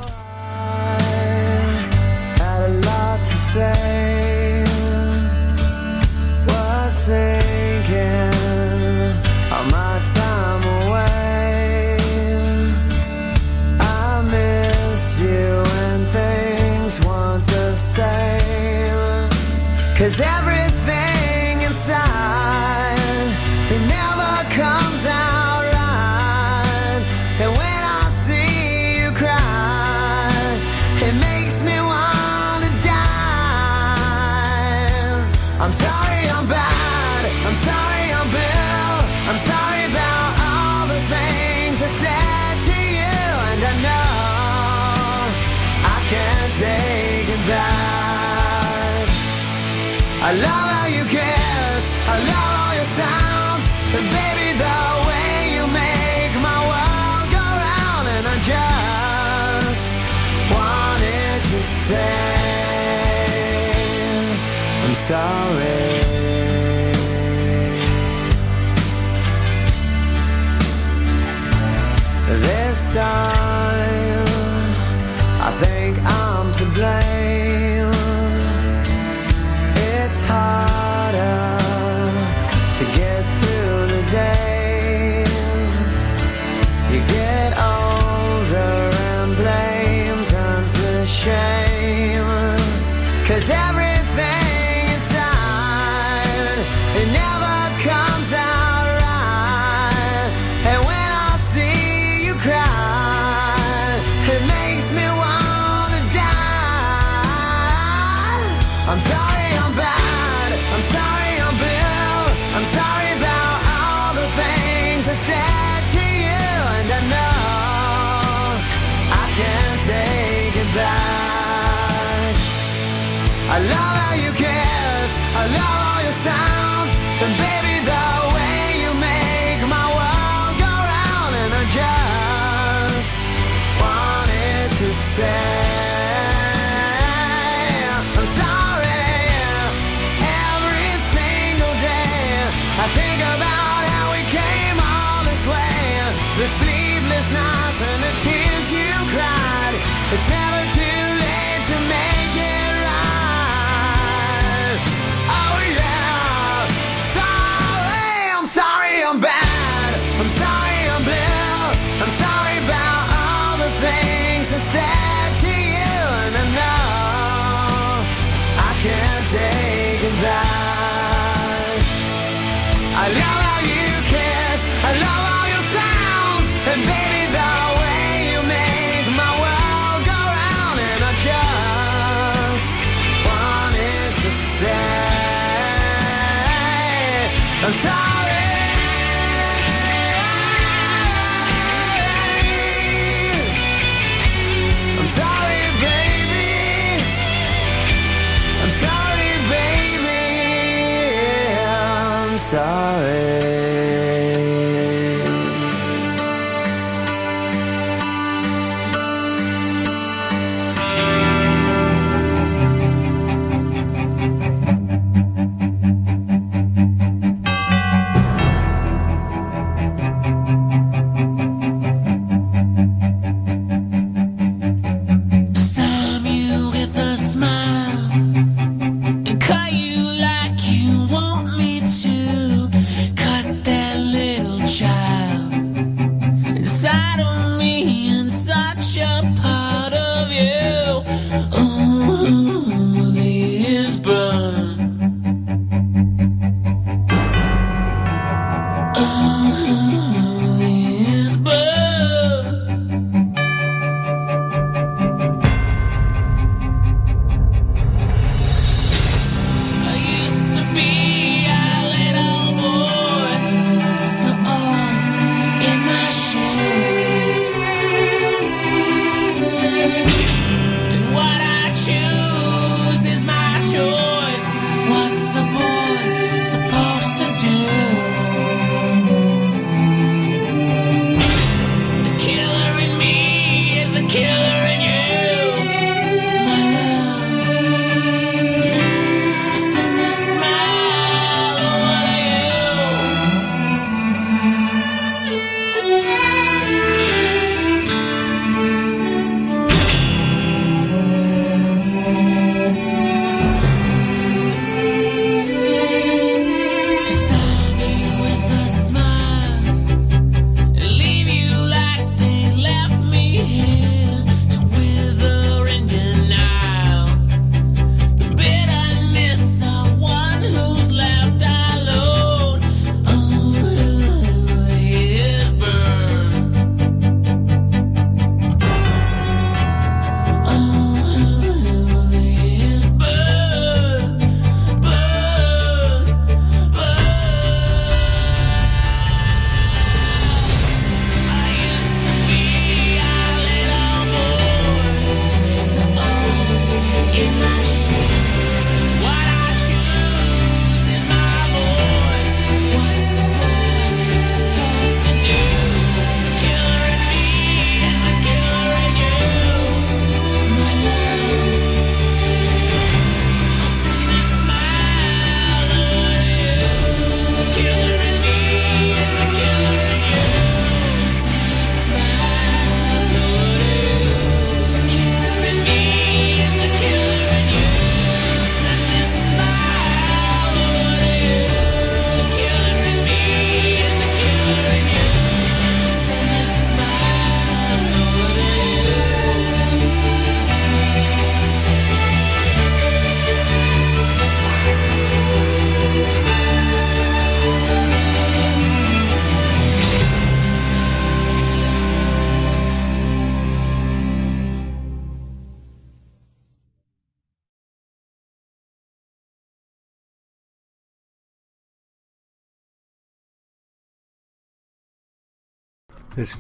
Cause everything inside, sorry. This time, I think I'm to blame. It's hard. It's now. Mm-hmm.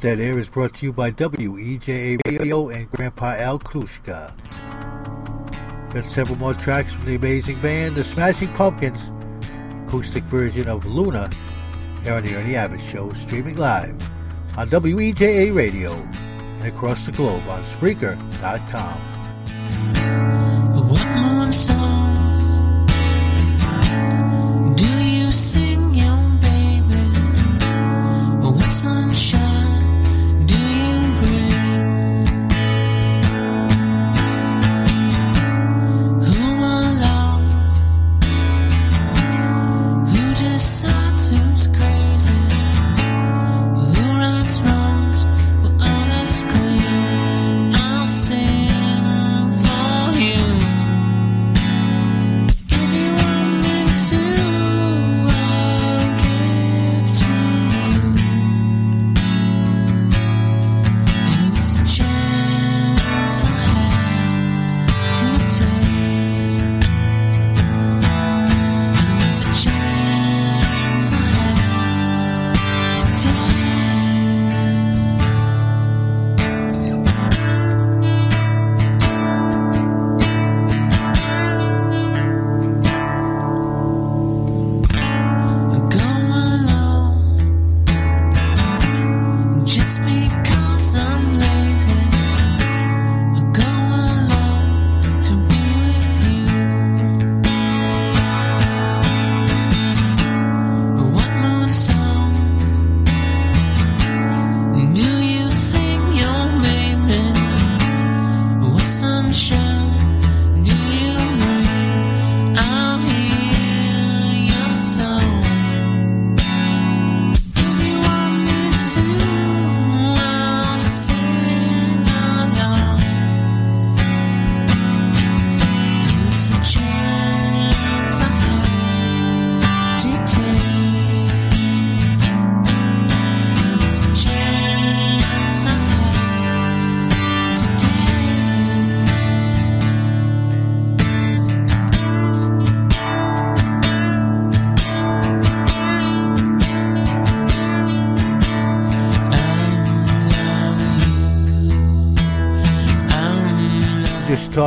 Dead Air is brought to you by WEJA Radio and Grandpa Al Klushka. Got several more tracks from the amazing band, The Smashing Pumpkins, acoustic version of Luna, here on the Ernie Abbott Show, streaming live on WEJA Radio and across the globe on Spreaker.com.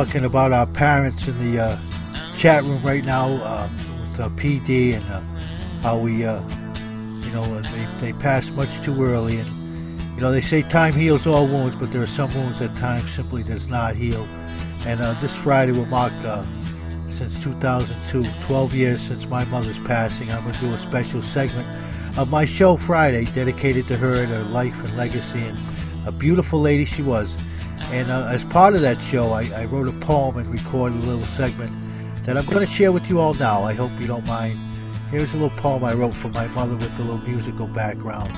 talking about our parents in the uh, chat room right now uh, with uh, PD and uh, how we, uh, you know, uh, they, they passed much too early. And, you know, they say time heals all wounds, but there are some wounds that time simply does not heal. And this Friday will mark, since 2002, 12 years since my mother's passing. I'm going to do a special segment of my show Friday dedicated to her and her life and legacy and a beautiful lady she was. And uh, as part of that show, I, I wrote a poem and recorded a little segment that I'm going to share with you all now. I hope you don't mind. Here's a little poem I wrote for my mother with a little musical background.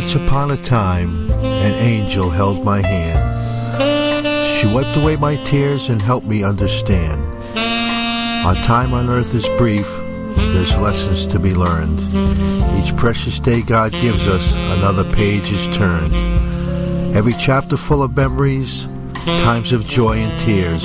Once upon a time, an angel held my hand. She wiped away my tears and helped me understand. Our time on earth is brief, there's lessons to be learned. Each precious day God gives us, another page is turned. Every chapter full of memories, times of joy and tears,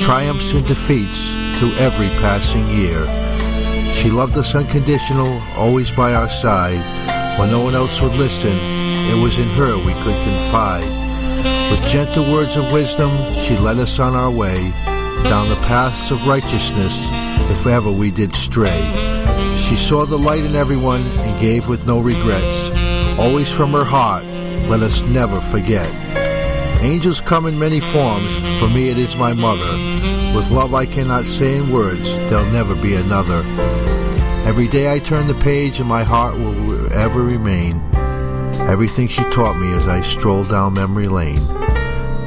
triumphs and defeats through every passing year. She loved us unconditional, always by our side. When no one else would listen, it was in her we could confide. With gentle words of wisdom, she led us on our way down the paths of righteousness if ever we did stray. She saw the light in everyone and gave with no regrets. Always from her heart, let us never forget. Angels come in many forms, for me it is my mother. With love I cannot say in words, there'll never be another. Every day I turn the page and my heart will ever remain. Everything she taught me as I stroll down memory lane.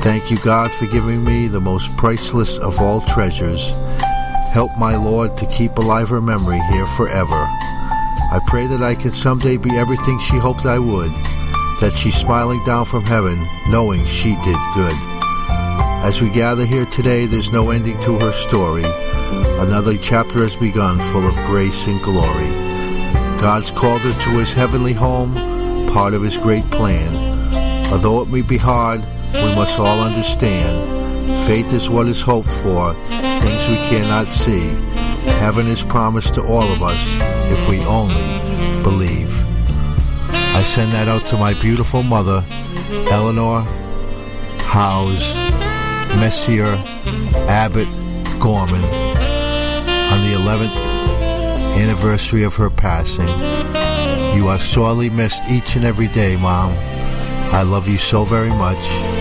Thank you, God, for giving me the most priceless of all treasures. Help my Lord to keep alive her memory here forever. I pray that I can someday be everything she hoped I would, that she's smiling down from heaven, knowing she did good. As we gather here today, there's no ending to her story. Another chapter has begun full of grace and glory. God's called her to his heavenly home, part of his great plan. Although it may be hard, we must all understand. Faith is what is hoped for, things we cannot see. Heaven is promised to all of us if we only believe. I send that out to my beautiful mother, Eleanor Howes Messier Abbott Gorman, on the 11th anniversary of her passing. You are sorely missed each and every day, Mom. I love you so very much.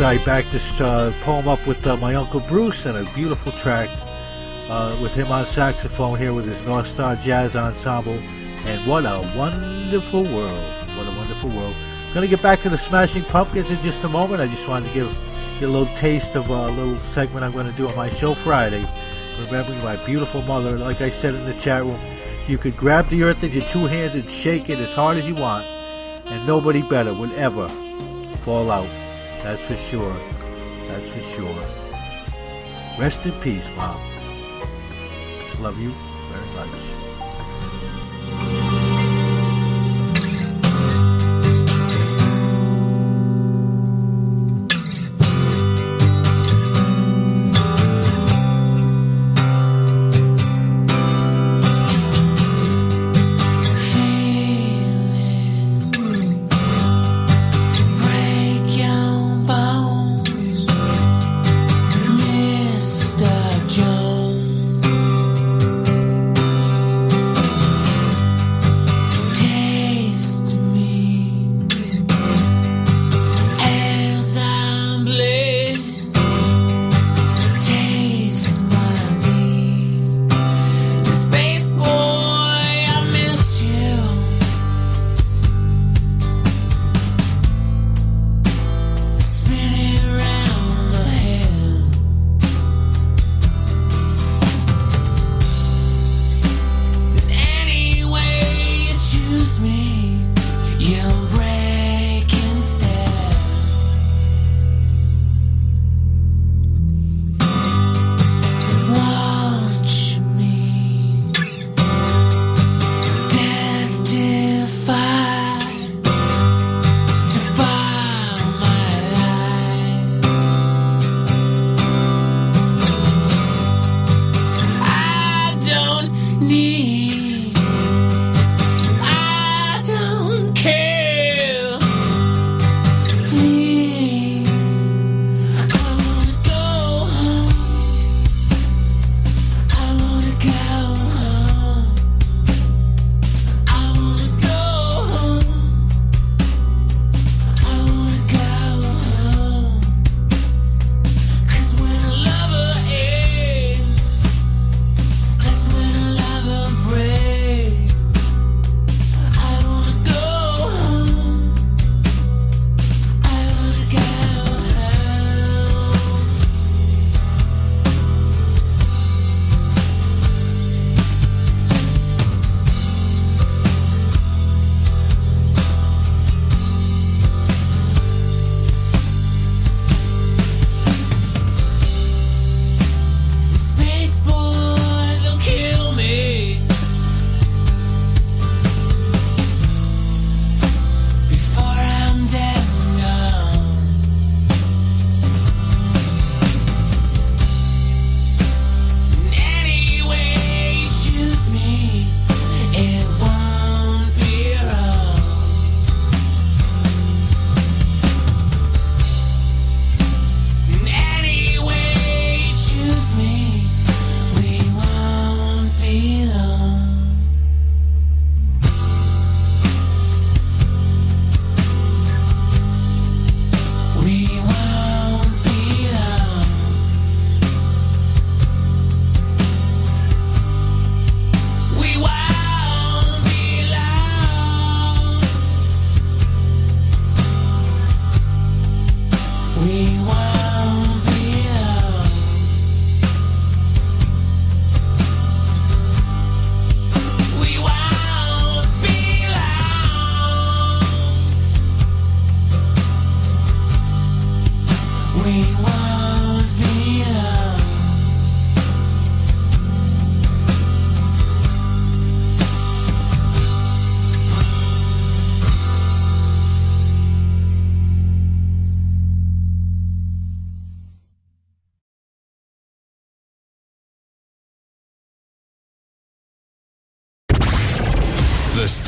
I backed this uh, poem up with uh, my Uncle Bruce and a beautiful track uh, with him on saxophone here with his North Star Jazz Ensemble. And what a wonderful world. What a wonderful world. I'm going to get back to the Smashing Pumpkins in just a moment. I just wanted to give you a little taste of a little segment I'm going to do on my show Friday. Remembering my beautiful mother. Like I said in the chat room, you could grab the earth in your two hands and shake it as hard as you want. And nobody better would ever fall out. That's for sure. That's for sure. Rest in peace, Mom. Love you very much.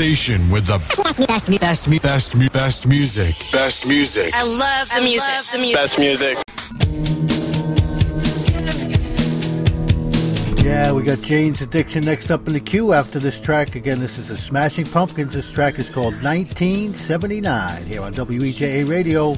Station with the best, best, best, best, mu- best music. Best music. I love the music. the music. Best music. Yeah, we got Jane's Addiction next up in the queue after this track. Again, this is the Smashing Pumpkins. This track is called 1979 here on WEJA Radio.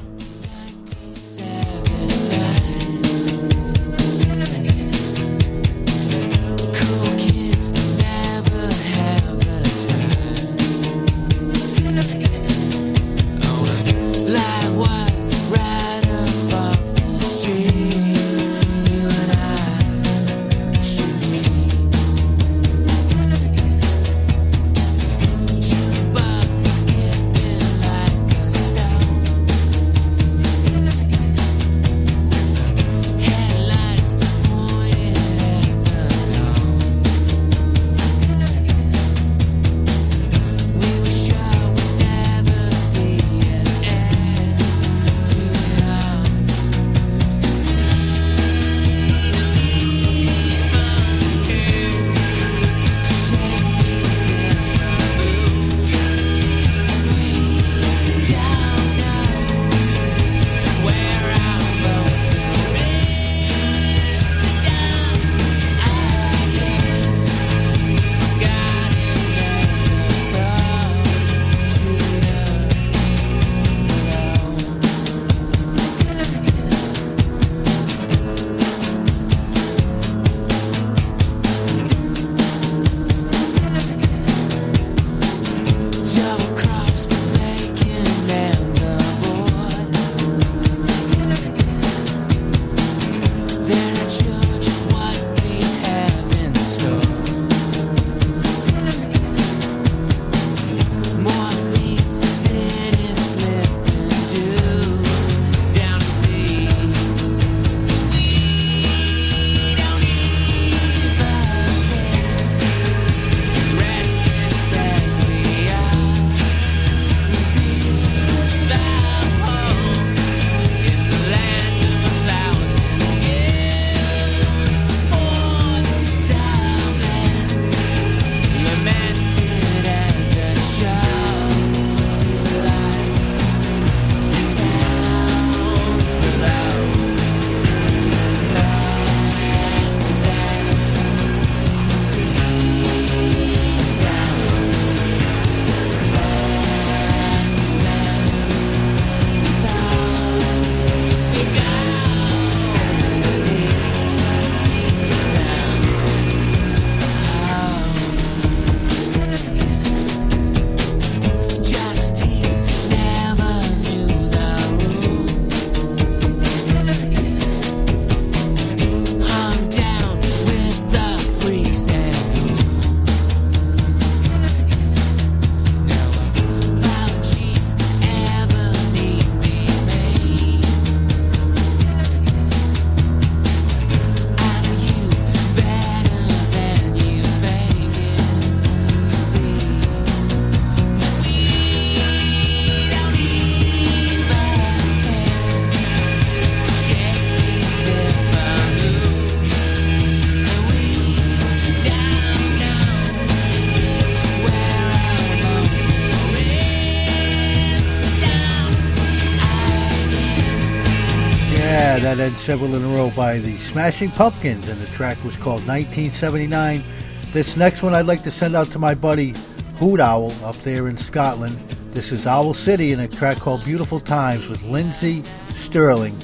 Several in a row by the Smashing Pumpkins, and the track was called 1979. This next one I'd like to send out to my buddy Hoot Owl up there in Scotland. This is Owl City and a track called Beautiful Times with Lindsey Stirling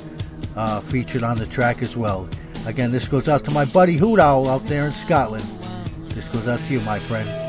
uh, featured on the track as well. Again, this goes out to my buddy Hoot Owl out there in Scotland. This goes out to you, my friend.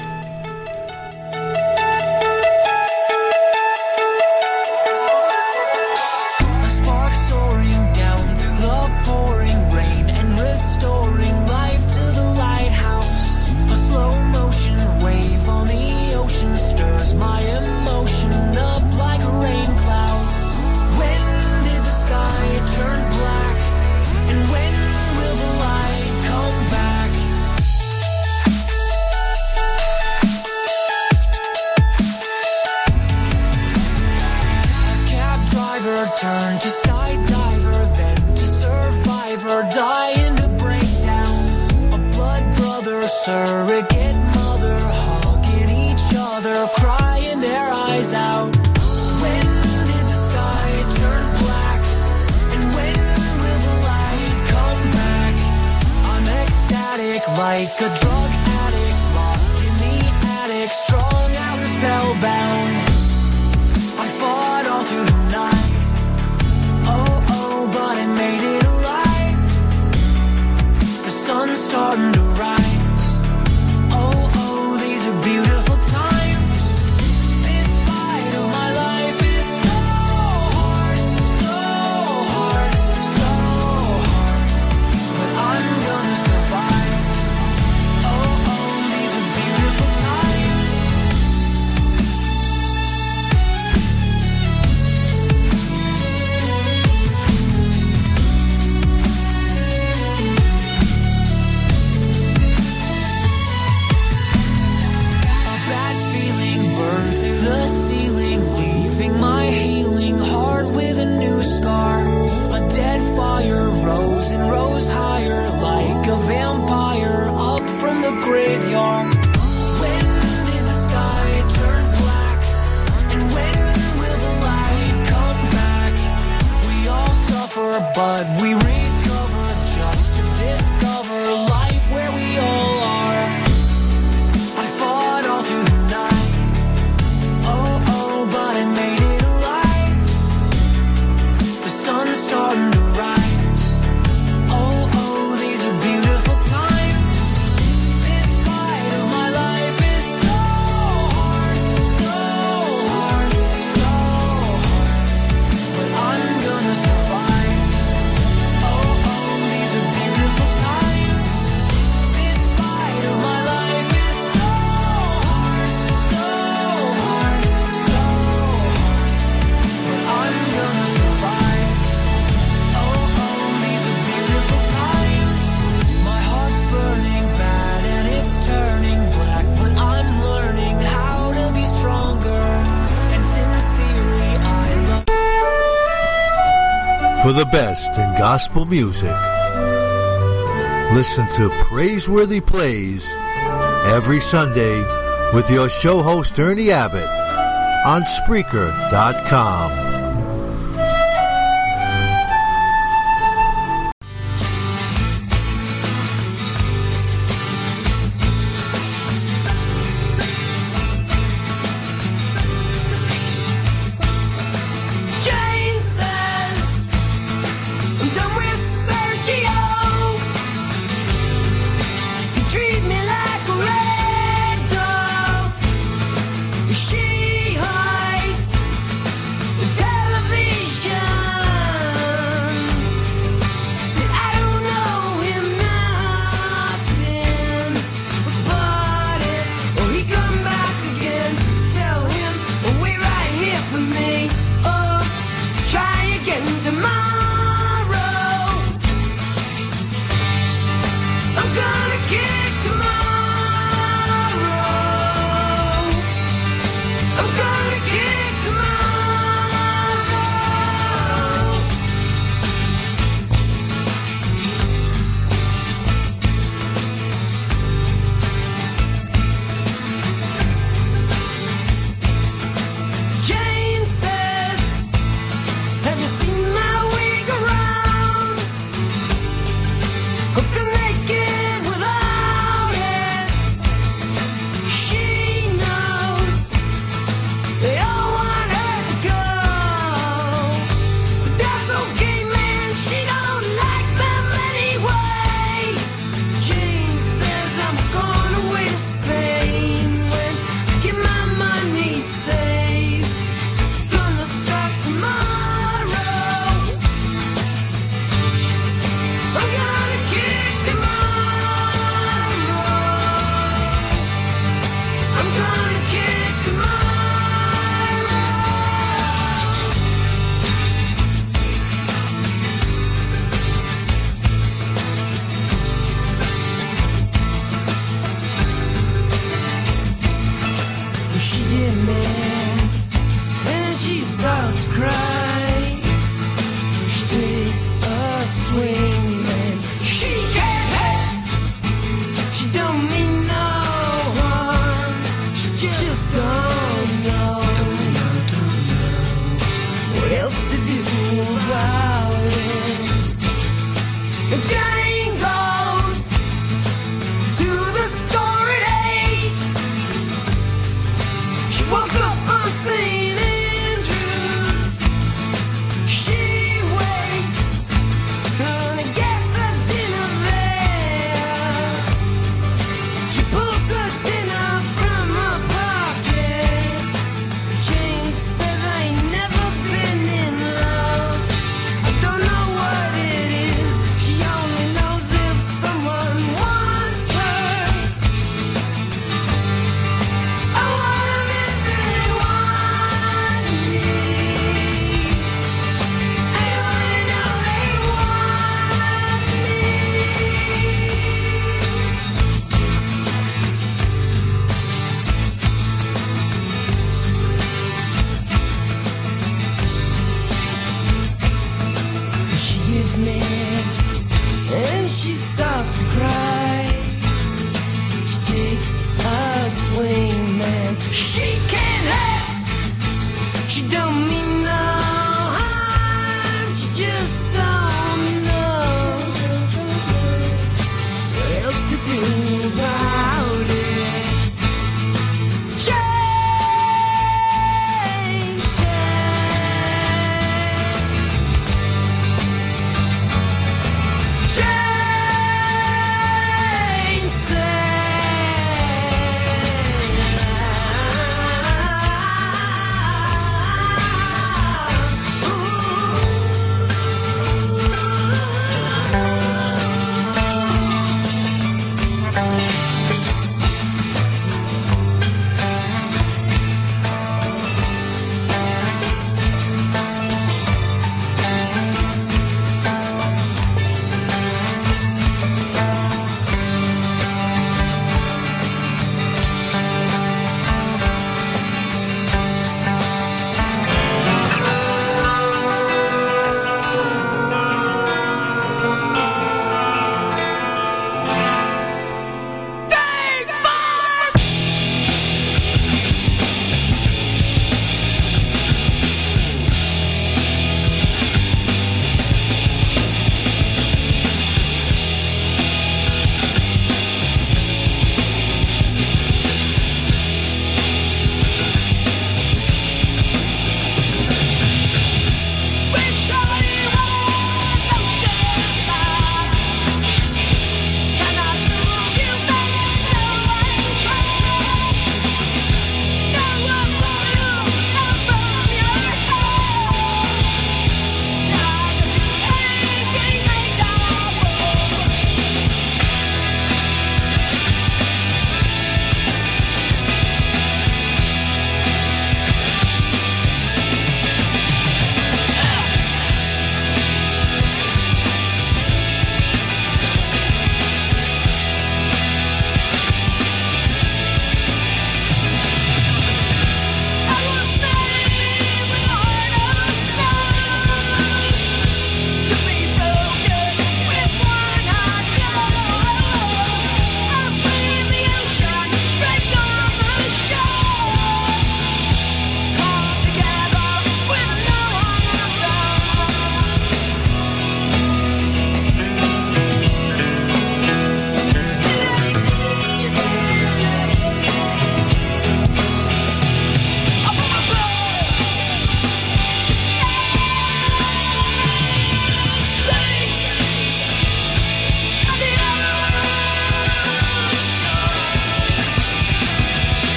gospel music. Listen to Praiseworthy Plays every Sunday with your show host Ernie Abbott on Spreaker.com.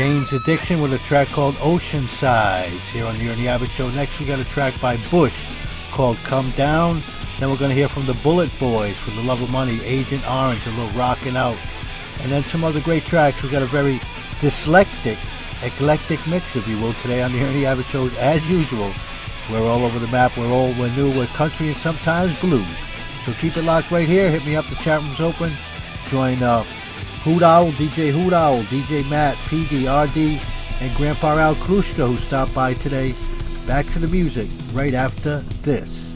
Jane's Addiction with a track called Ocean Size here on the Ernie Abbott Show. Next, we got a track by Bush called Come Down. Then we're going to hear from the Bullet Boys for The Love of Money, Agent Orange, a little rocking out. And then some other great tracks. We've got a very dyslectic, eclectic mix, if you will, today on the Ernie Abbott Show. As usual, we're all over the map. We're all, we're new, we're country, and sometimes blues. So keep it locked right here. Hit me up. The chat room's open. Join uh, Hoot Owl, DJ Hoot Owl, DJ Matt, PDRD, and Grandpa Al Klushka, who stopped by today. Back to the music right after this.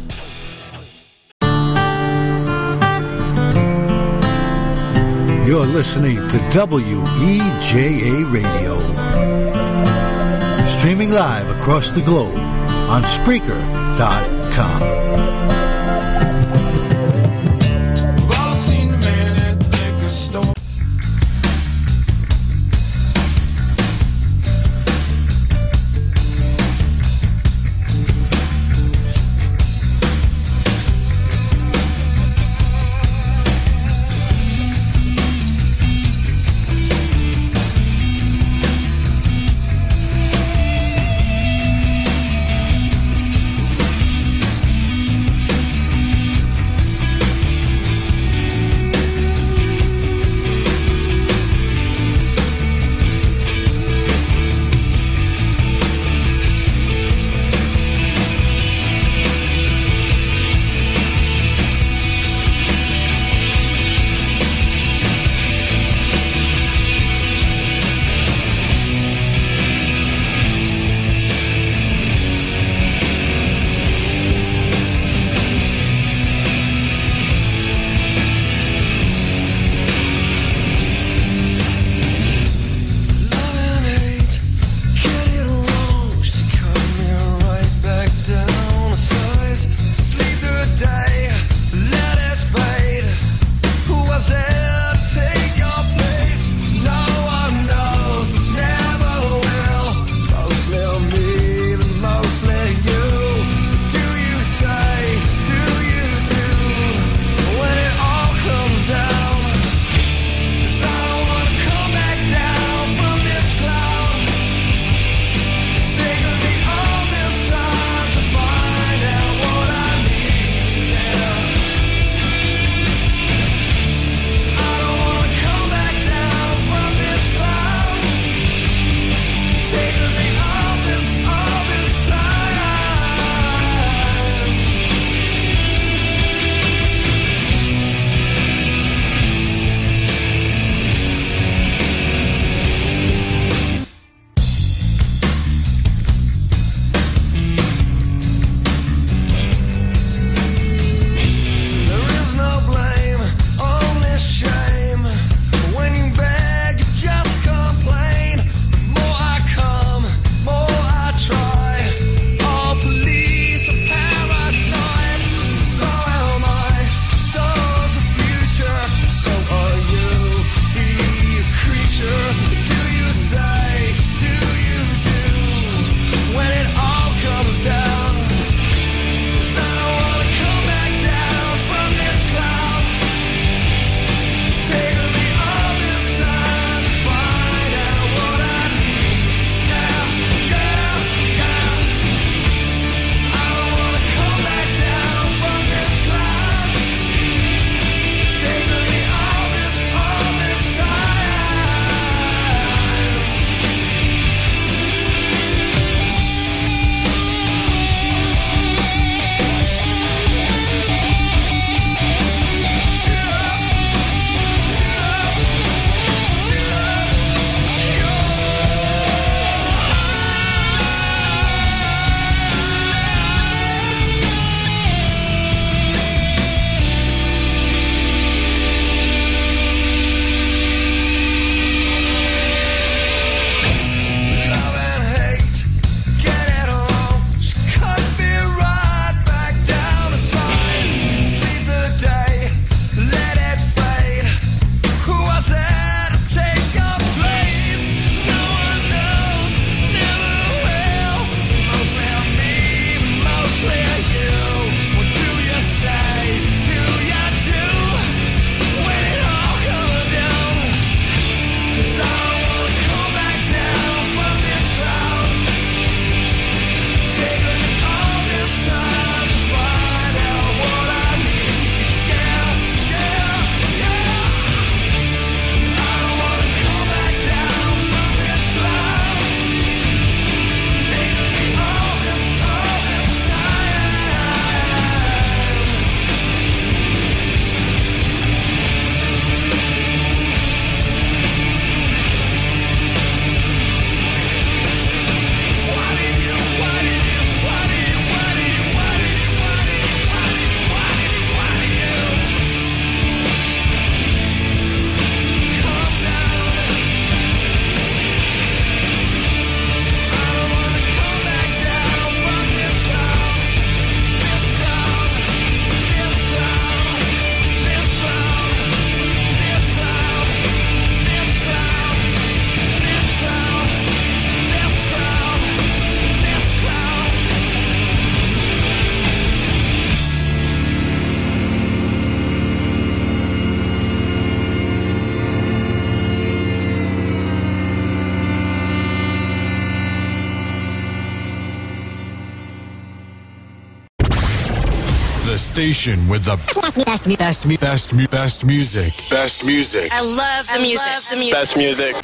You're listening to WEJA Radio. Streaming live across the globe on Spreaker.com. station with the best, best, best, best, best music. Best music. I love the music. Best music.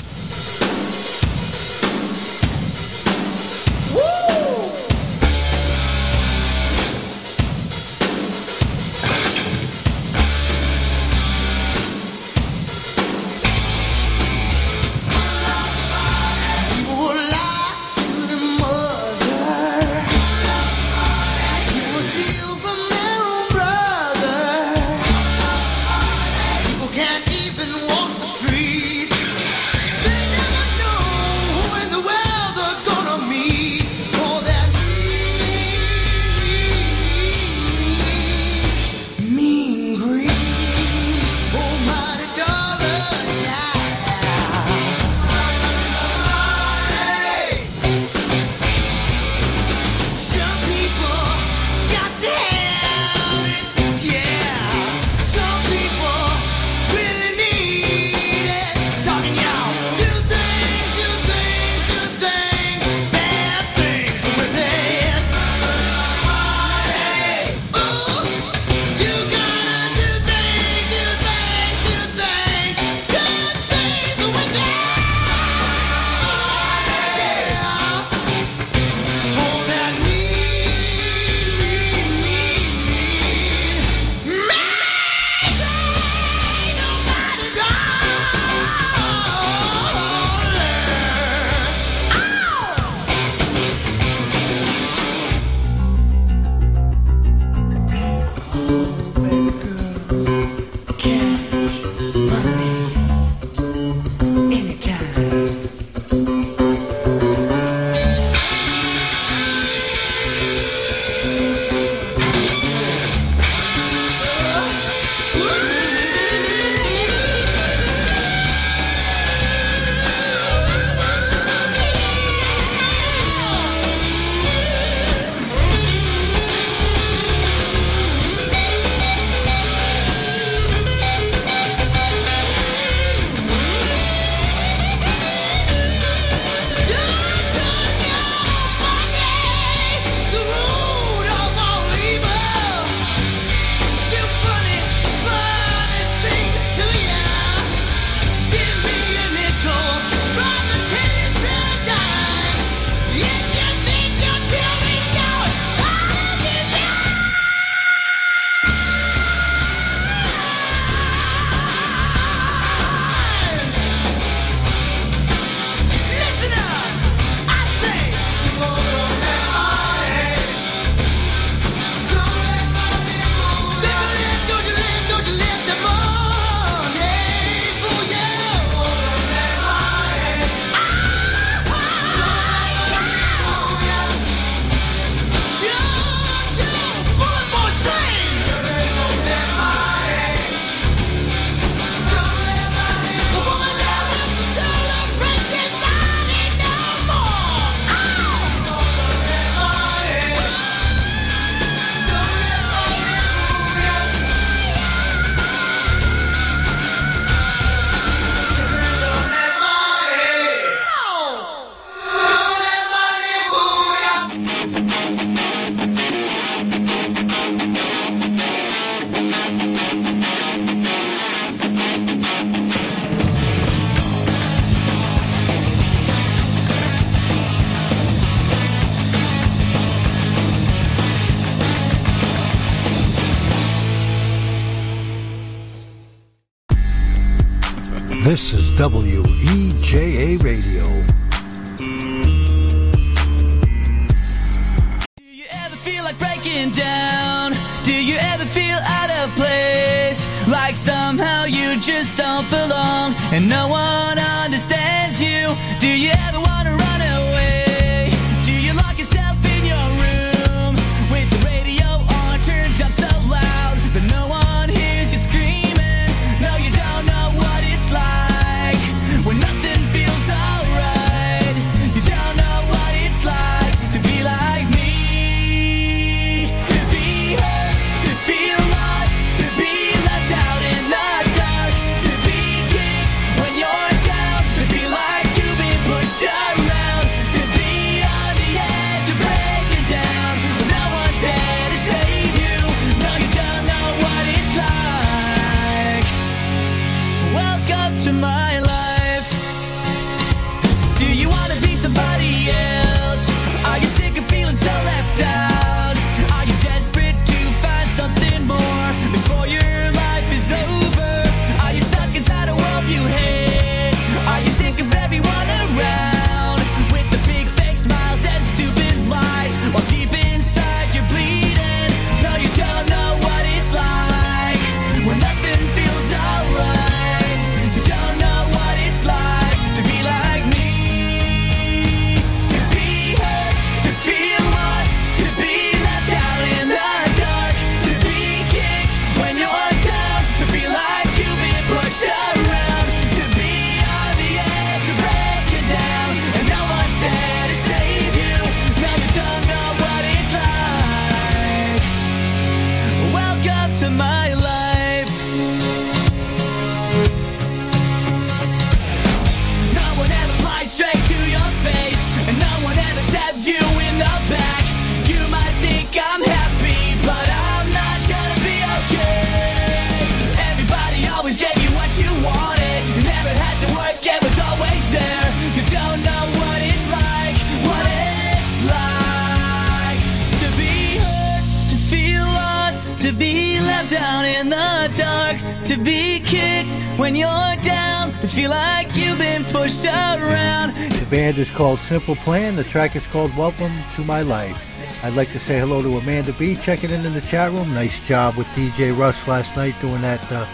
Simple Plan. The track is called Welcome to My Life. I'd like to say hello to Amanda B. checking in in the chat room. Nice job with DJ Russ last night doing that uh,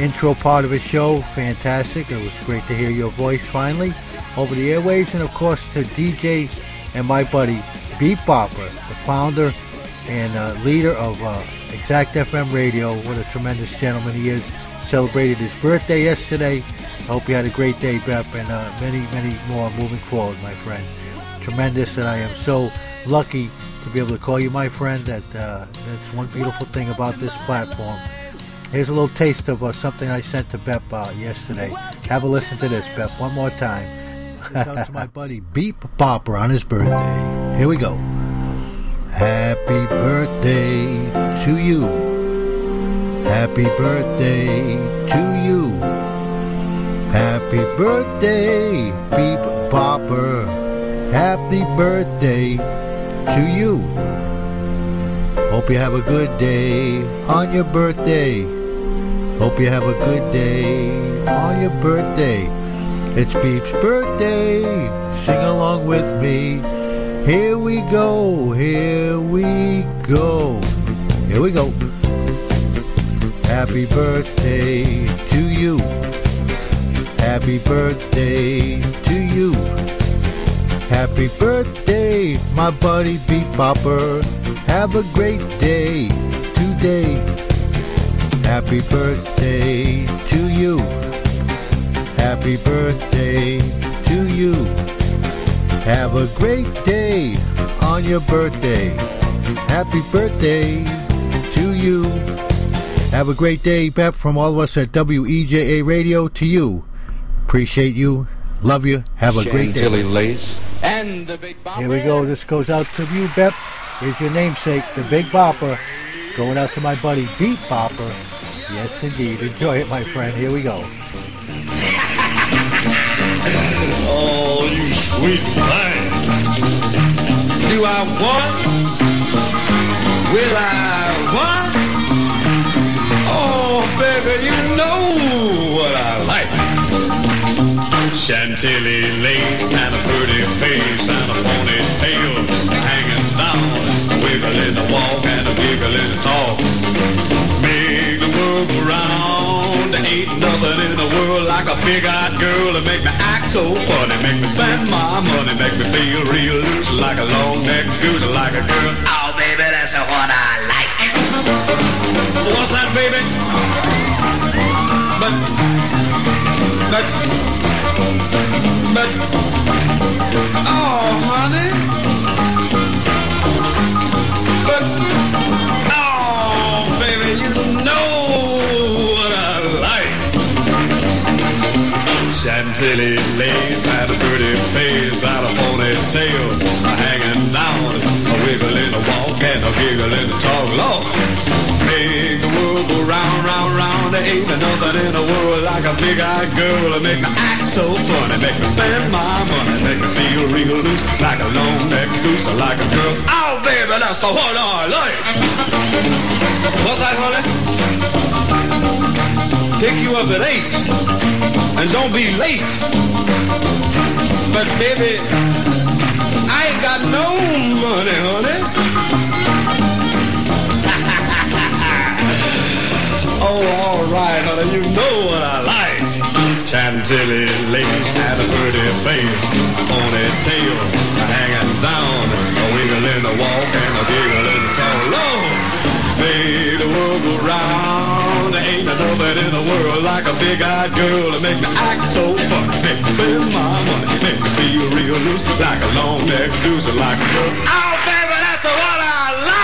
intro part of his show. Fantastic. It was great to hear your voice finally over the airwaves. And of course to DJ and my buddy Beat Bopper, the founder and uh, leader of uh, Exact FM Radio. What a tremendous gentleman he is. Celebrated his birthday yesterday. I hope you had a great day, Beth, and uh, many, many more moving forward, my friend. Tremendous, and I am so lucky to be able to call you my friend. That uh, that's one beautiful thing about this platform. Here's a little taste of uh, something I sent to Bep uh, yesterday. Have a listen to this, Bep, one more time. out to my buddy Beep Bopper on his birthday. Here we go. Happy birthday to you. Happy birthday to you. Happy birthday, Beep Bopper. Happy birthday to you. Hope you have a good day on your birthday. Hope you have a good day on your birthday. It's Beep's birthday. Sing along with me. Here we go. Here we go. Here we go. Happy birthday to you. Happy birthday to you. Happy birthday, my buddy Beat Bopper. Have a great day today. Happy birthday to you. Happy birthday to you. Have a great day on your birthday. Happy birthday to you. Have a great day, Bep, from all of us at WEJA Radio to you. Appreciate you. Love you. Have a great day. Chantilly lace. And the big Bopper. Here we go. This goes out to you, Bep. Here's your namesake, the Big Bopper. Going out to my buddy Beat Bopper. Yes, indeed. Enjoy it, my friend. Here we go. Oh, you sweet thing. Do I want? Will I want? Oh, baby, you know Chantilly lace and a pretty face and a ponytail hanging down. A wiggle in the walk and a wiggle in the talk. Make the world go round. Ain't nothing in the world like a big-eyed girl to make me act so funny. Make me spend my money. Make me feel real loose like a long-necked goose like a girl. Oh, baby, that's the one I like. What's that, baby? But, but, but, oh, honey. But, oh, baby, you know what I like. Chantilly lace and a pretty face and a ponytail a hanging down, a wiggle in the walk and a giggle in the talk. Lord, Make the world go round, round, round. There ain't nothing in the world like a big-eyed girl to make me act so funny, make me spend my money, make me feel real loose, like a long-necked goose, or like a girl. Oh, baby, that's the one I like. What's that, honey? Pick you up at eight, and don't be late. But baby, I ain't got no money, honey. Oh, all right, honey, you know what I like. Chantilly lace and a pretty face, ponytail hanging down, a wiggle in the walk and a giggle in the talk. Lord, made the world go round. There ain't nobody in the world like a big-eyed girl to make me act so funny, make me spend my money, make me feel real loose, like a long-necked goose, like a girl. Oh, baby, that's the one I like.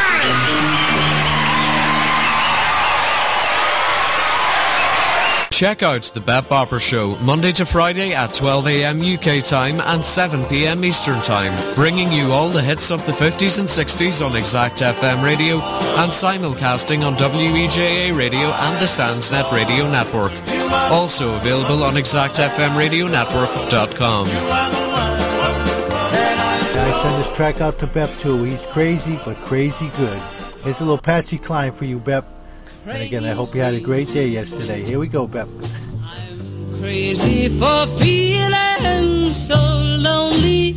Check out The Bep Bopper Show Monday to Friday at 12 a.m. UK time and 7 p.m. Eastern time, bringing you all the hits of the 50s and 60s on Exact FM radio and simulcasting on WEJA radio and the Sandsnet Radio Network. Also available on exactfmradionetwork.com. I send this track out to Bep too. He's crazy, but crazy good. Here's a little Patsy Cline for you, Bep. And again, I hope you had a great day yesterday. Here we go, Bep. I'm crazy for feeling so lonely.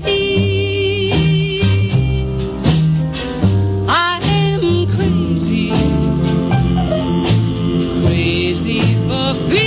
I am crazy, crazy for feeling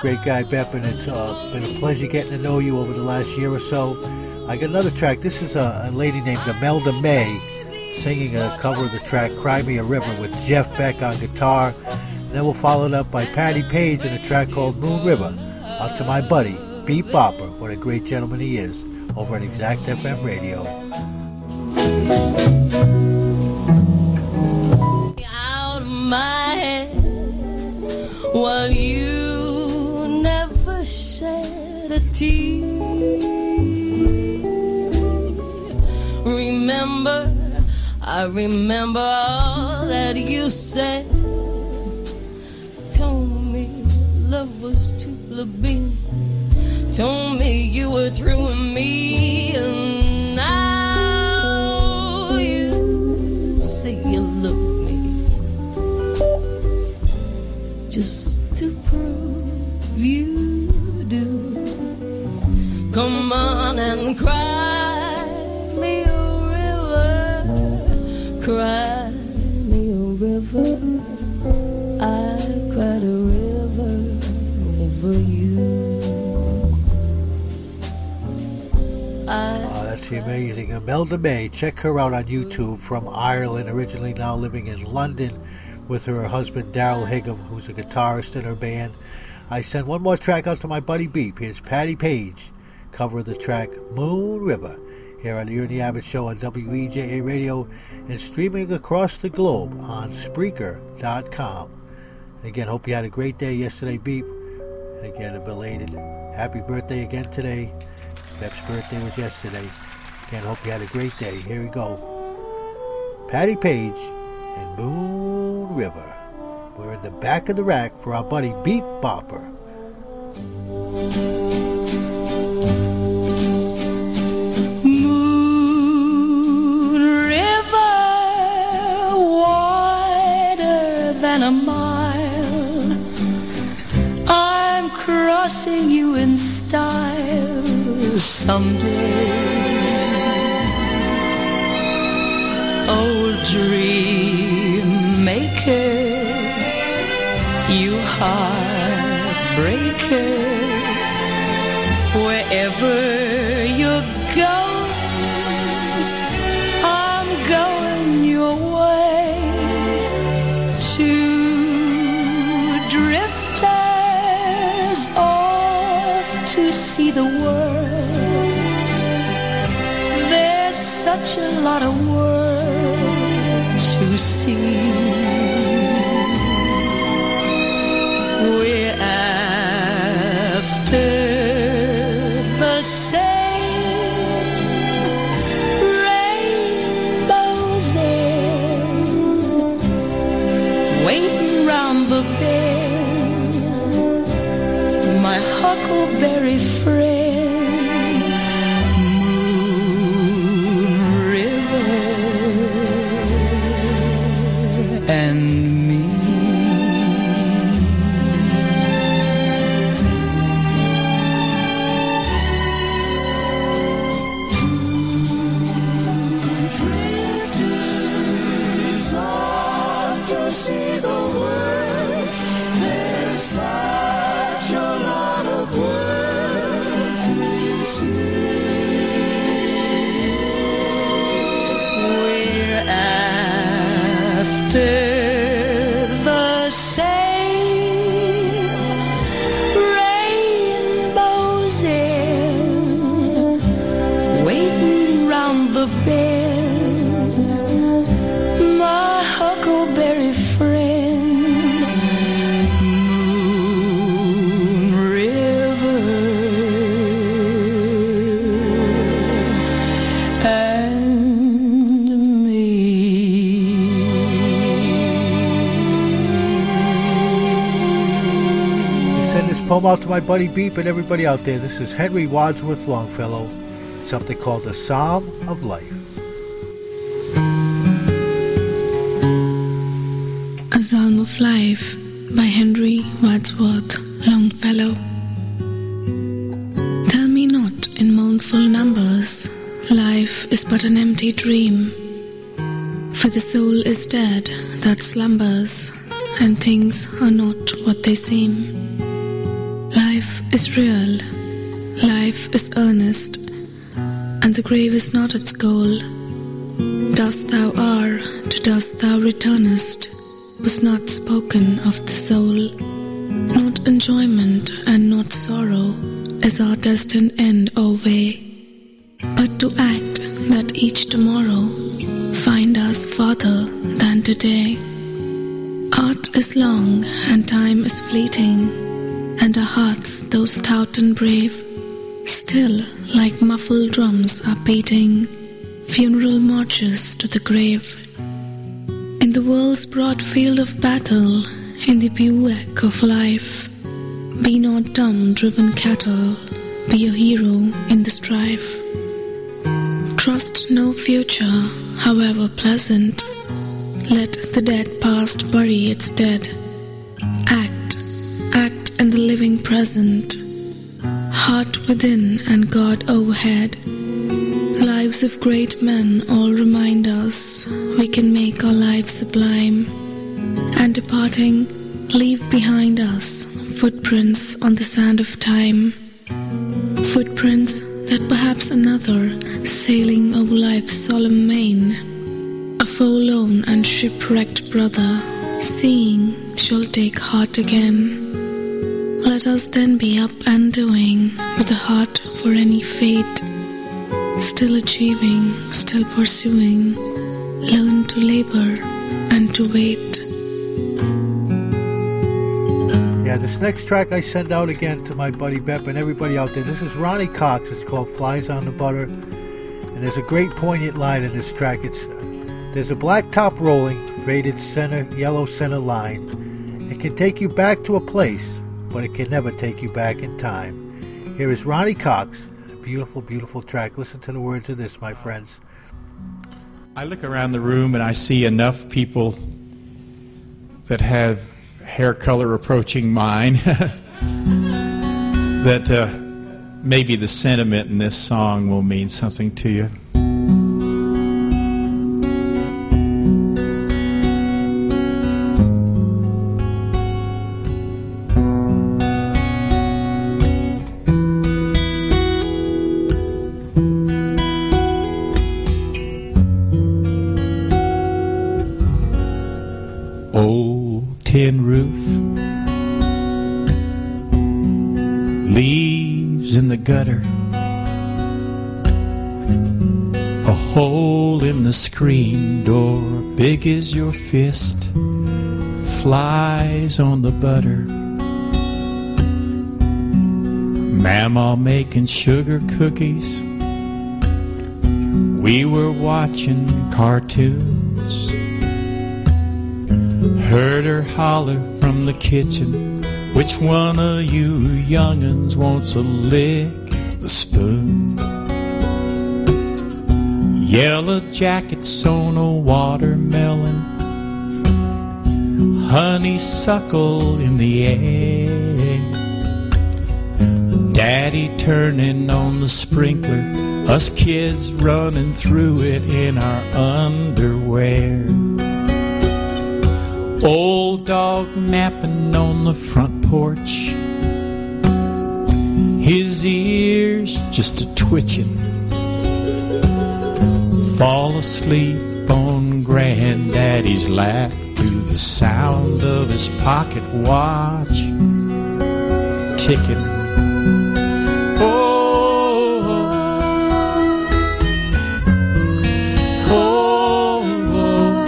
great guy, Bep, and it's uh, been a pleasure getting to know you over the last year or so. I got another track. This is a, a lady named Imelda May singing a cover of the track Cry Me a River with Jeff Beck on guitar. And then we'll follow it up by Patti Page in a track called Moon River. Out to my buddy, Beat Bopper. What a great gentleman he is over at Exact FM Radio. out of my head while you never shed a tear. Remember, I remember all that you said. Told me love was too plebeian. Told me you were through with me, and now you say you love me just and cry me a river, cry me a river. I cried a river over you. Oh, that's amazing. Imelda May. Check her out on YouTube from Ireland, originally now living in London with her husband Darrel Higham, who's a guitarist in her band. I send one more track out to my buddy Beep. Here's Patti Page, cover of the track Moon River, here on the Ernie Abbott Show on WEJA Radio and streaming across the globe on Spreaker.com. Again, hope you had a great day yesterday, Beep. Again, a belated happy birthday again today. Pep's birthday was yesterday. Again, hope you had a great day. Here we go. Patti Page and Moon River. We're in the back of the rack for our buddy Beep Bopper. Mile. I'm crossing you in style someday. Old dream maker, you heartbreaker, wherever such a lot of Poem out to my buddy Beep and everybody out there. This is Henry Wadsworth Longfellow, something called the Psalm of Life. A Psalm of Life by Henry Wadsworth Longfellow. Tell me not in mournful numbers, life is but an empty dream. For the soul is dead that slumbers, and things are not what they seem. Is real, life is earnest, and the grave is not its goal. Dust thou are, to dust thou returnest, was not spoken of the soul. Not enjoyment and not sorrow is our destined end or way, but to act that each tomorrow find us farther than today. Art is long and time is fleeting, and our hearts, though stout and brave, still like muffled drums are beating funeral marches to the grave. In the world's broad field of battle, in the bivouac of life, be not dumb driven cattle, be a hero in the strife. Trust no future, however pleasant, let the dead past bury its dead. Act the living present, heart within and God overhead. Lives of great men all remind us we can make our lives sublime, and departing, leave behind us footprints on the sand of time. Footprints that perhaps another, sailing over life's solemn main, a forlorn and shipwrecked brother, seeing, shall take heart again. Let us then be up and doing, with a heart for any fate, still achieving, still pursuing, learn to labor and to wait. Yeah, this next track I send out again to my buddy Bep and everybody out there. This is Ronny Cox. It's called Flies on the Butter. And there's a great poignant line in this track. It's There's a black top rolling, faded center, yellow center line. It can take you back to a place, but it can never take you back in time. Here is Ronny Cox. Beautiful, beautiful track. Listen to the words of this, my friends. I look around the room and I see enough people that have hair color approaching mine that uh, maybe the sentiment in this song will mean something to you. In the screen door big as your fist, flies on the butter. Mama making sugar cookies. We were watching cartoons. Heard her holler from the kitchen. Which one of you young'uns wants a lick Yellow jackets on a watermelon. Honeysuckle in the air. Daddy turning on the sprinkler. Us kids running through it in our underwear. Old dog napping on the front porch. His ears just a twitching. Fall asleep on granddaddy's lap to the sound of his pocket watch ticking. Oh, oh, oh.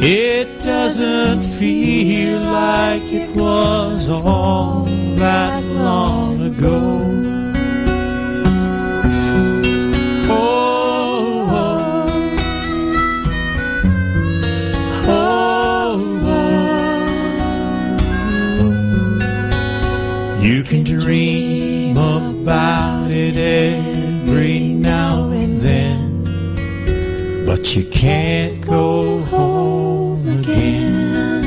It doesn't feel like it was all that can't go home again.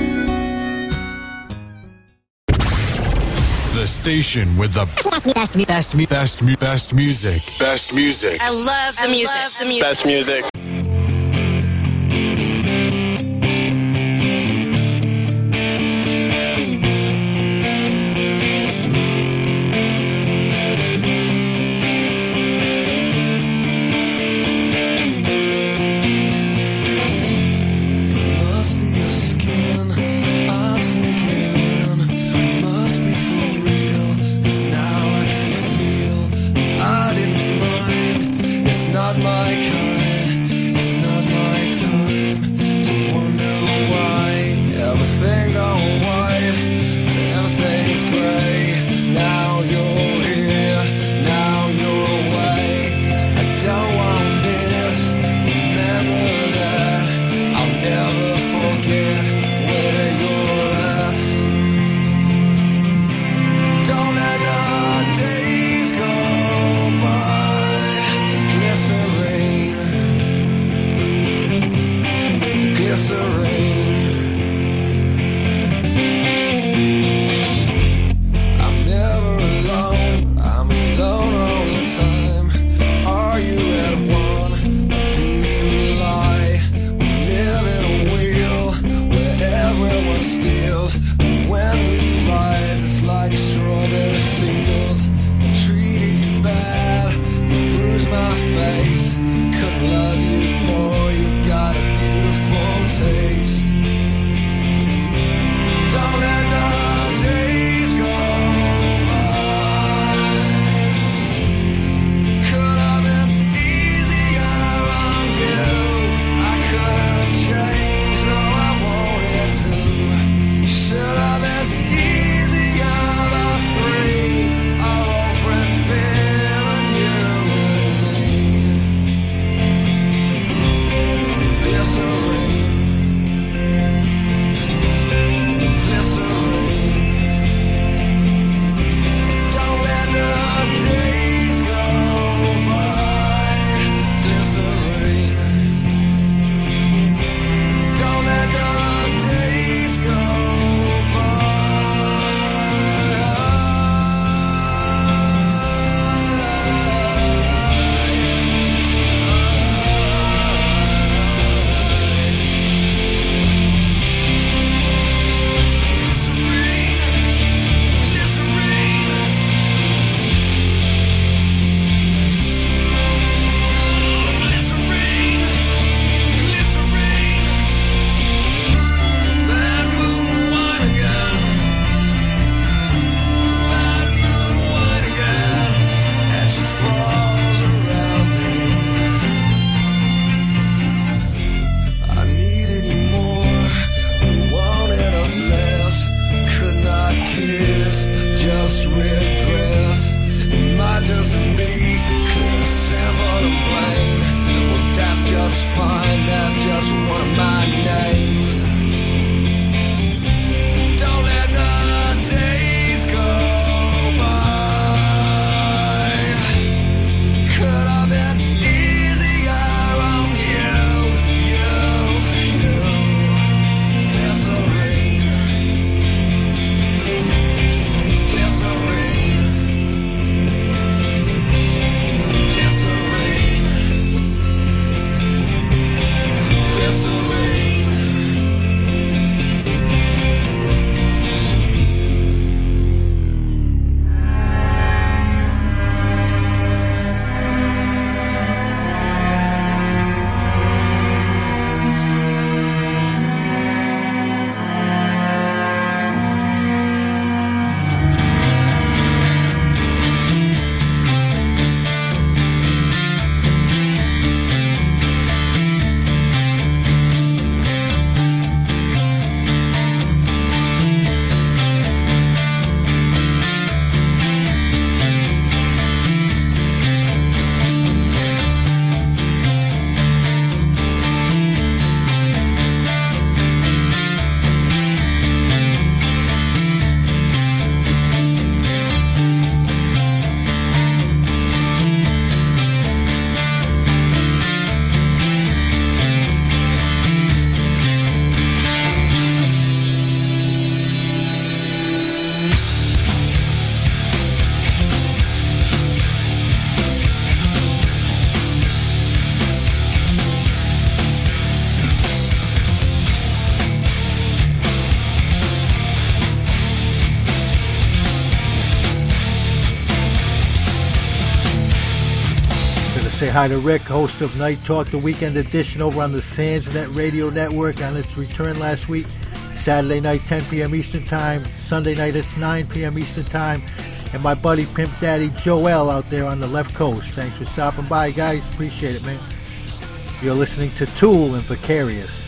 The station with the best, best, best, best, mu- best music. Best music. I love the music. the music. Best music. Say Rick, host of Night Talk, the weekend edition over on the Sandsnet Radio Network on its return last week. Saturday night, 10 p.m. Eastern Time. Sunday night, it's 9 p.m. Eastern Time. And my buddy Pimp Daddy Joel out there on the left coast. Thanks for stopping by, guys. Appreciate it, man. You're listening to Tool and Vicarious.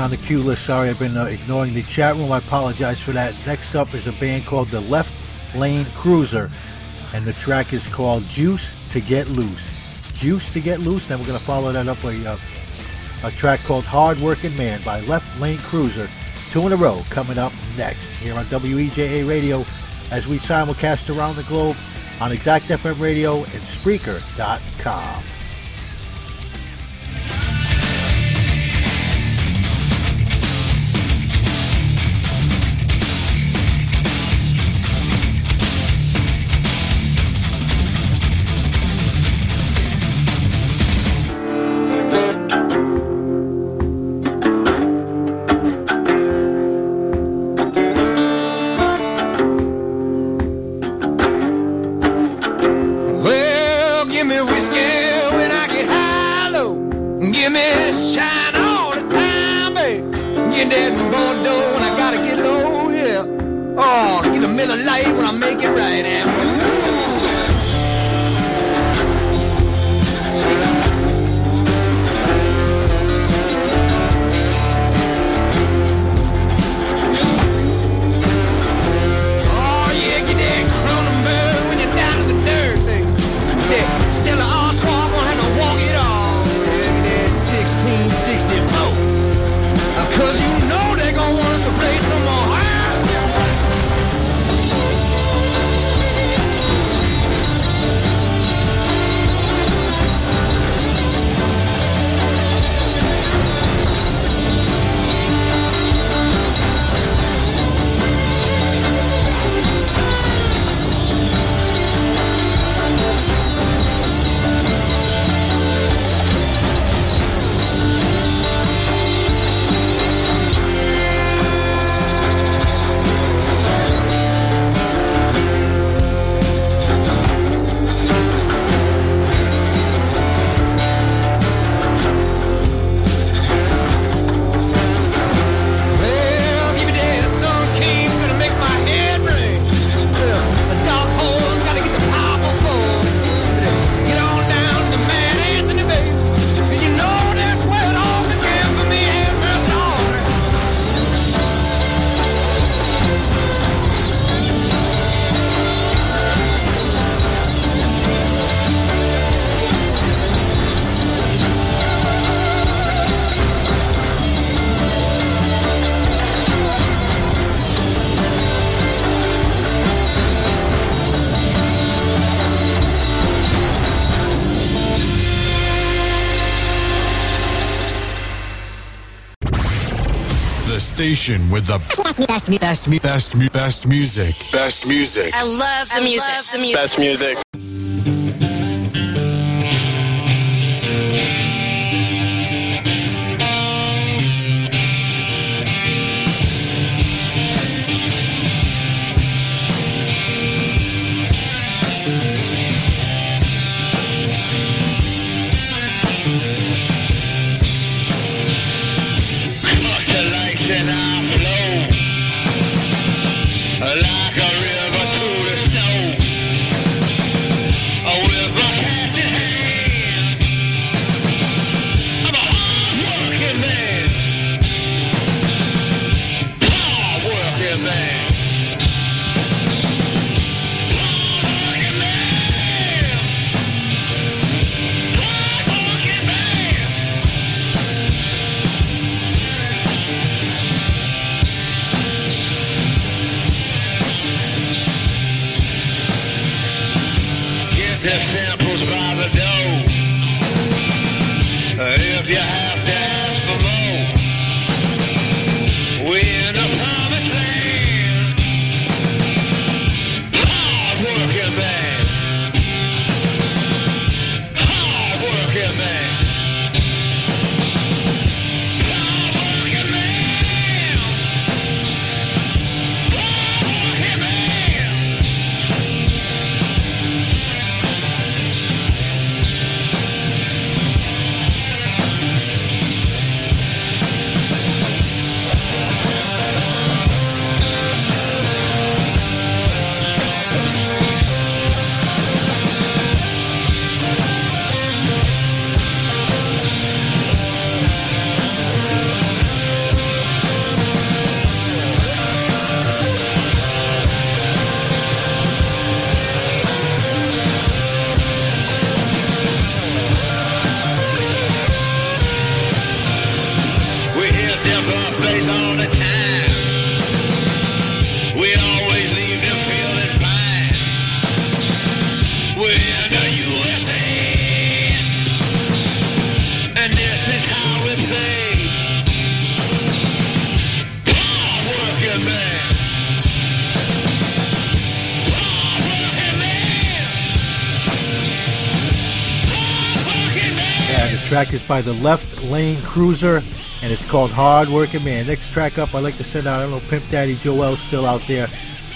On the cue list. Sorry, I've been uh, ignoring the chat room. I apologize for that. Next up is a band called the Left Lane Cruiser, and the track is called Juice to Get Loose. Juice to Get Loose. Then we're going to follow that up with uh, a track called Hard Working Man by Left Lane Cruiser. Two in a row coming up next here on WEJA Radio as we simulcast around the globe on Exact FM Radio and Spreaker.com. station with the best, best, best, best, mu- best music. Best music. I love the music. Love the music. Best music. By the Left Lane Cruiser, and it's called Hard Working Man. Next track up, I'd like to send out, I don't know, Pimp Daddy Joel's still out there,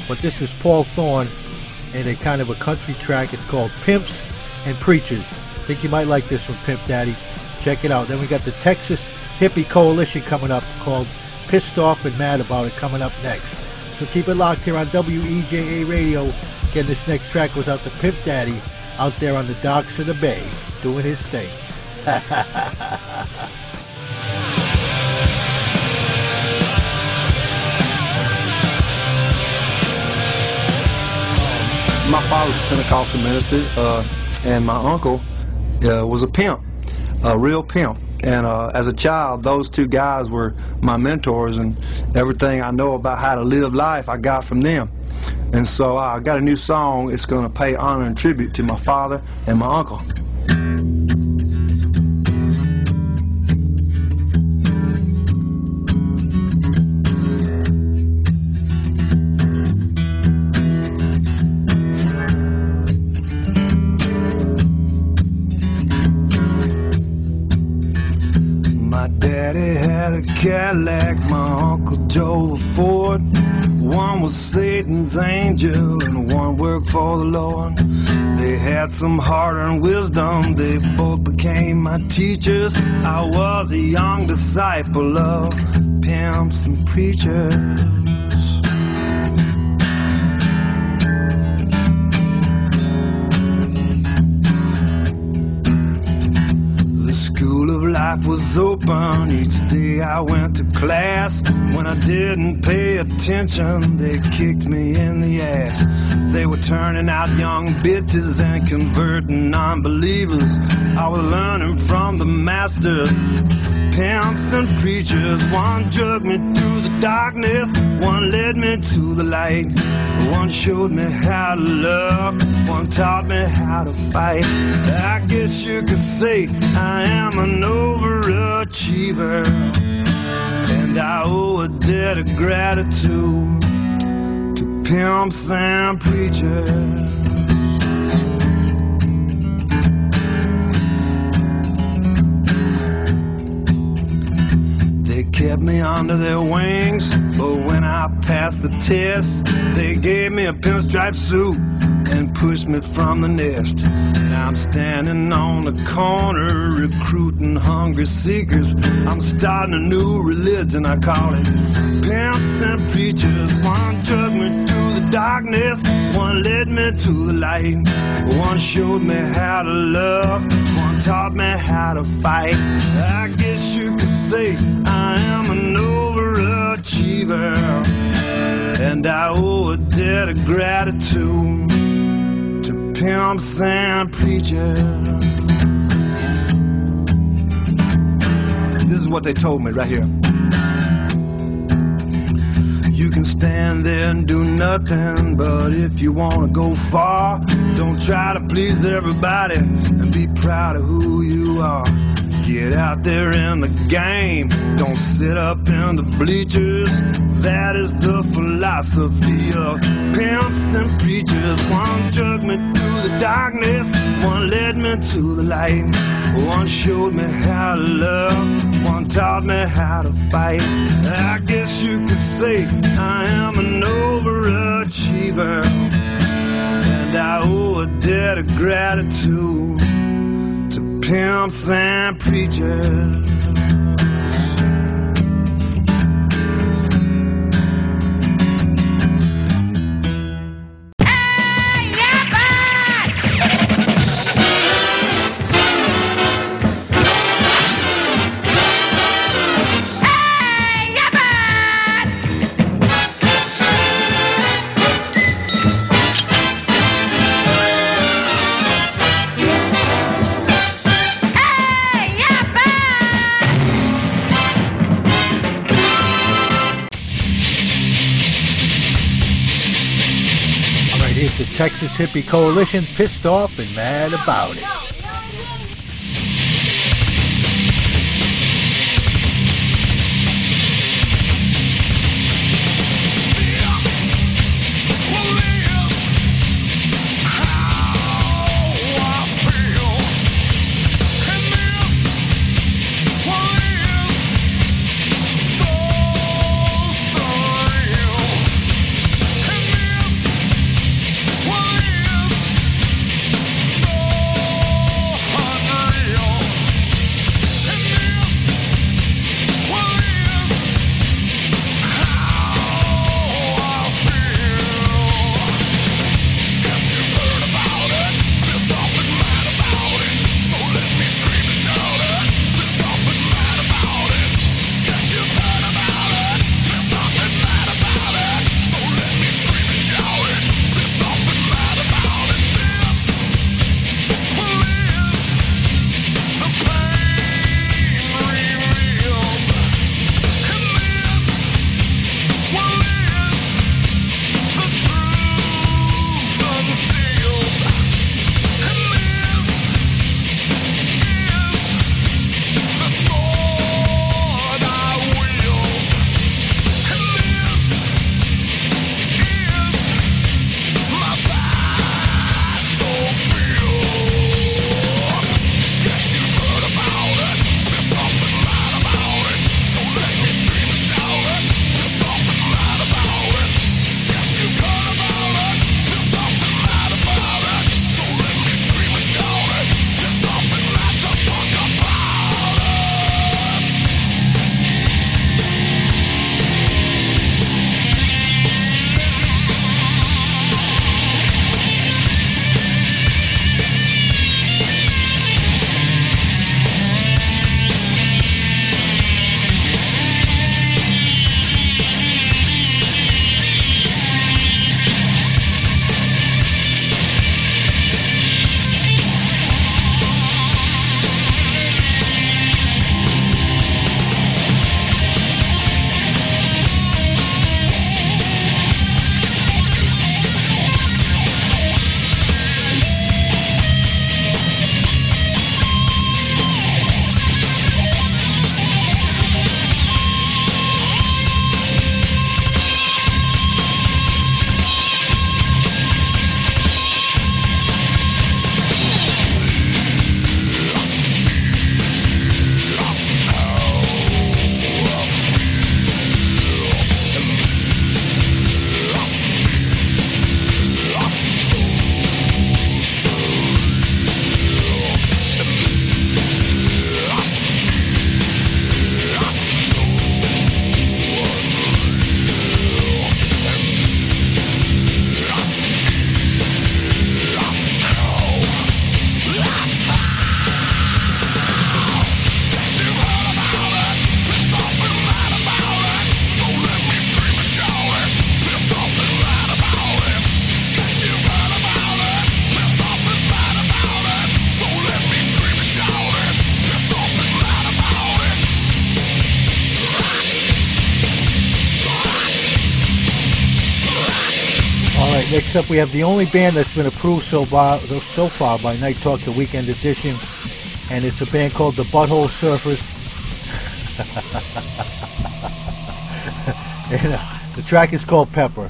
but this is Paul Thorn, and a kind of a country track. It's called Pimps and Preachers. I think you might like this from Pimp Daddy. Check it out. Then we got the Texas Hippie Coalition coming up called Pissed Off and Mad About It coming up next. So keep it locked here on WEJA Radio. Again, this next track was out to Pimp Daddy out there on the docks of the bay doing his thing. my father's a Pentecostal minister, uh, and my uncle uh, was a pimp, a real pimp. And uh, as a child, those two guys were my mentors, and everything I know about how to live life, I got from them. And so I got a new song. It's going to pay honor and tribute to my father and my uncle. Satan's angel and one worked for the Lord. They had some hard-earned wisdom, they both became my teachers. I was a young disciple of pimps and preachers. Life was open. Each day I went to class. When I didn't pay attention, they kicked me in the ass. They were turning out young bitches and converting non believers. I was learning from the masters. Pimps and preachers, one drug me through the darkness, one led me to the light. One showed me how to love, one taught me how to fight. I guess you could say I am an overachiever, and I owe a debt of gratitude to pimps and preachers. Kept me under their wings, but when I passed the test, they gave me a pinstripe suit and pushed me from the nest. Now I'm standing on the corner recruiting hungry seekers. I'm starting a new religion, I call it pimps and preachers. One took me darkness, one led me to the light. One showed me how to love, one taught me how to fight. I guess you could say I am an overachiever, and I owe a debt of gratitude to pimps and preachers. This is what they told me right here. You can stand there and do nothing, but if you want to go far, don't try to please everybody and be proud of who you are. Get out there in the game, don't sit up in the bleachers. That is the philosophy of pimps and preachers. One through the darkness, one led me to the light. One showed me how to love, one taught me how to fight. I guess you could say I am an overachiever, and I owe a debt of gratitude to pimps and preachers. Hippie Coalition, pissed off and mad about it. Next up we have the only band that's been approved so far, so far by Night Talk, the Weekend Edition, and it's a band called the Butthole Surfers. and, uh, the track is called Pepper.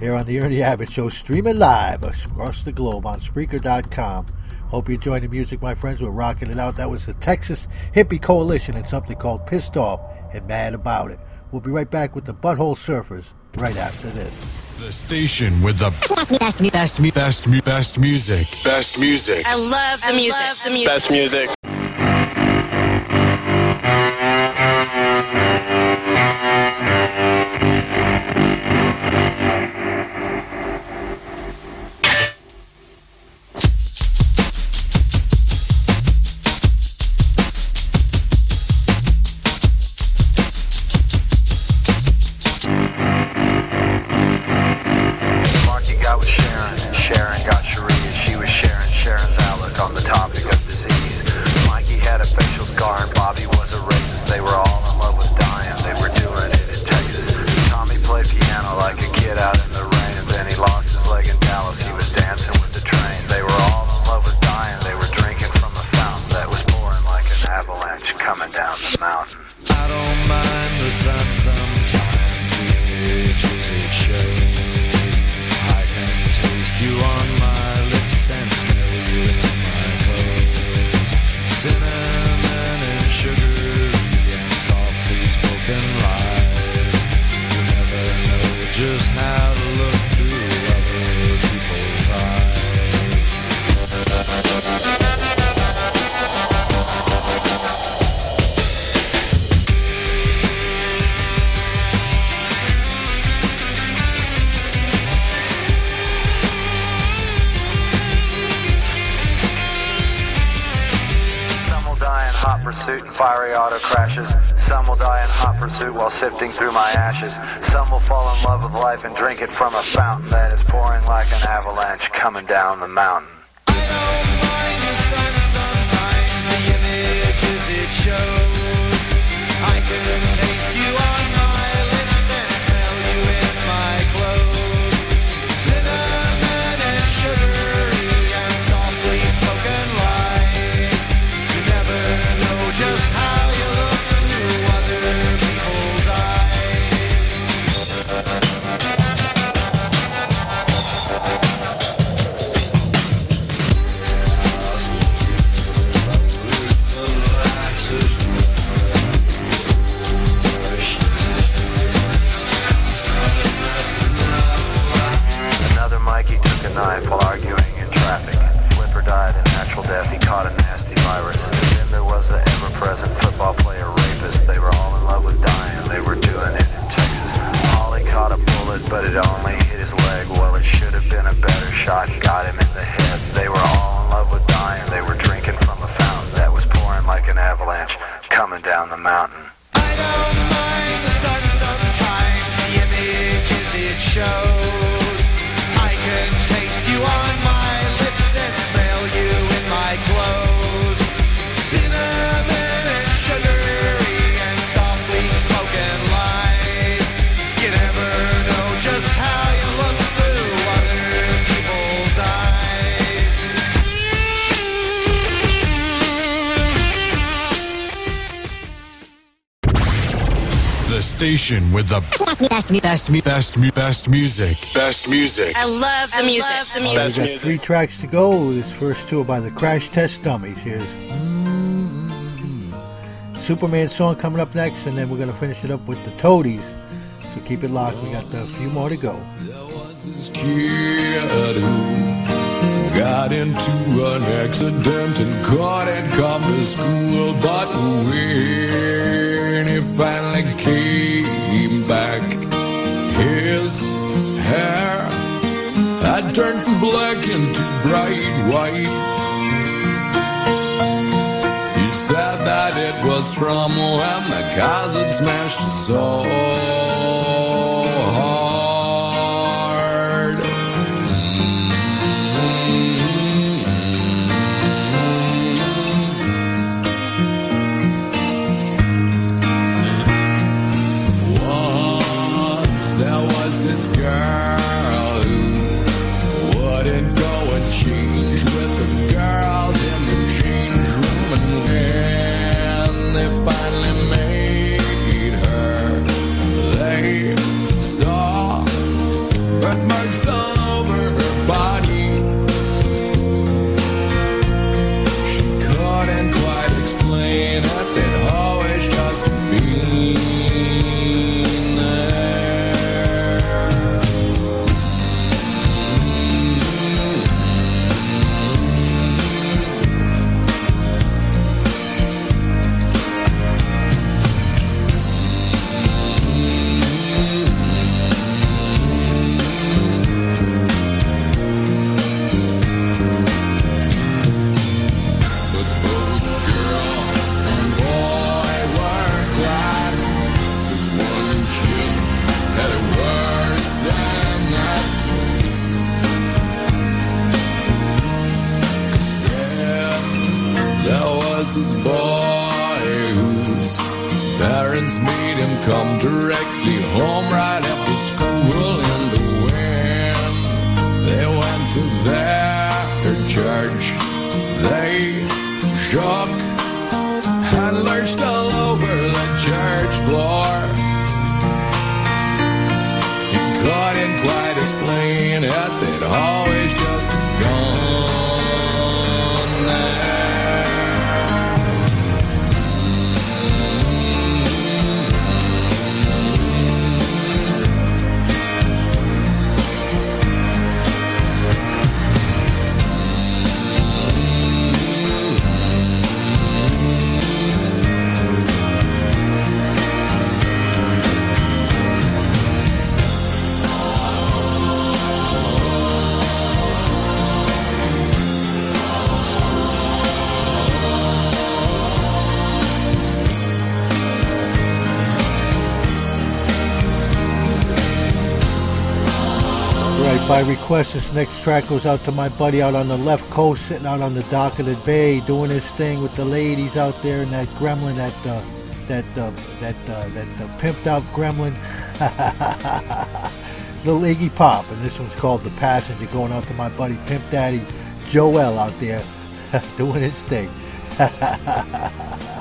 Here on the Ernie Abbott Show, streaming live across the globe on Spreaker.com. Hope you enjoy the music, my friends. We're rocking it out. That was the Texas Hippie Coalition and something called Pissed Off and Mad About It. We'll be right back with the Butthole Surfers right after this. The station with the best, best, best, best, best, best music. Best music. I love the music. the music. Best music. Through my ashes. Some will fall in love with life and drink it from a fountain that is pouring like an avalanche coming down the mountain. Station with the best, best, best, best, best music. Best music. I love the music. Love the All right, we got three tracks to go. This first two are by the Crash Test Dummies. Here's mm, Superman song coming up next, and then we're going to finish it up with the Toadies. So keep it locked. We got a few more to go. This kid who got into an accident and couldn't come to school, but when he finally came black into bright white. He said that it was from when the had smashed his soul truck and lurched all over the church floor. You couldn't quite explain it at all. by request. This next track goes out to my buddy out on the left coast, sitting out on the dock of the bay, doing his thing with the ladies out there, and that gremlin, that uh, that uh, that uh, that uh, pimped out gremlin, little Iggy Pop, and this one's called "The Passenger." Going out to my buddy Pimp Daddy Joel out there, doing his thing.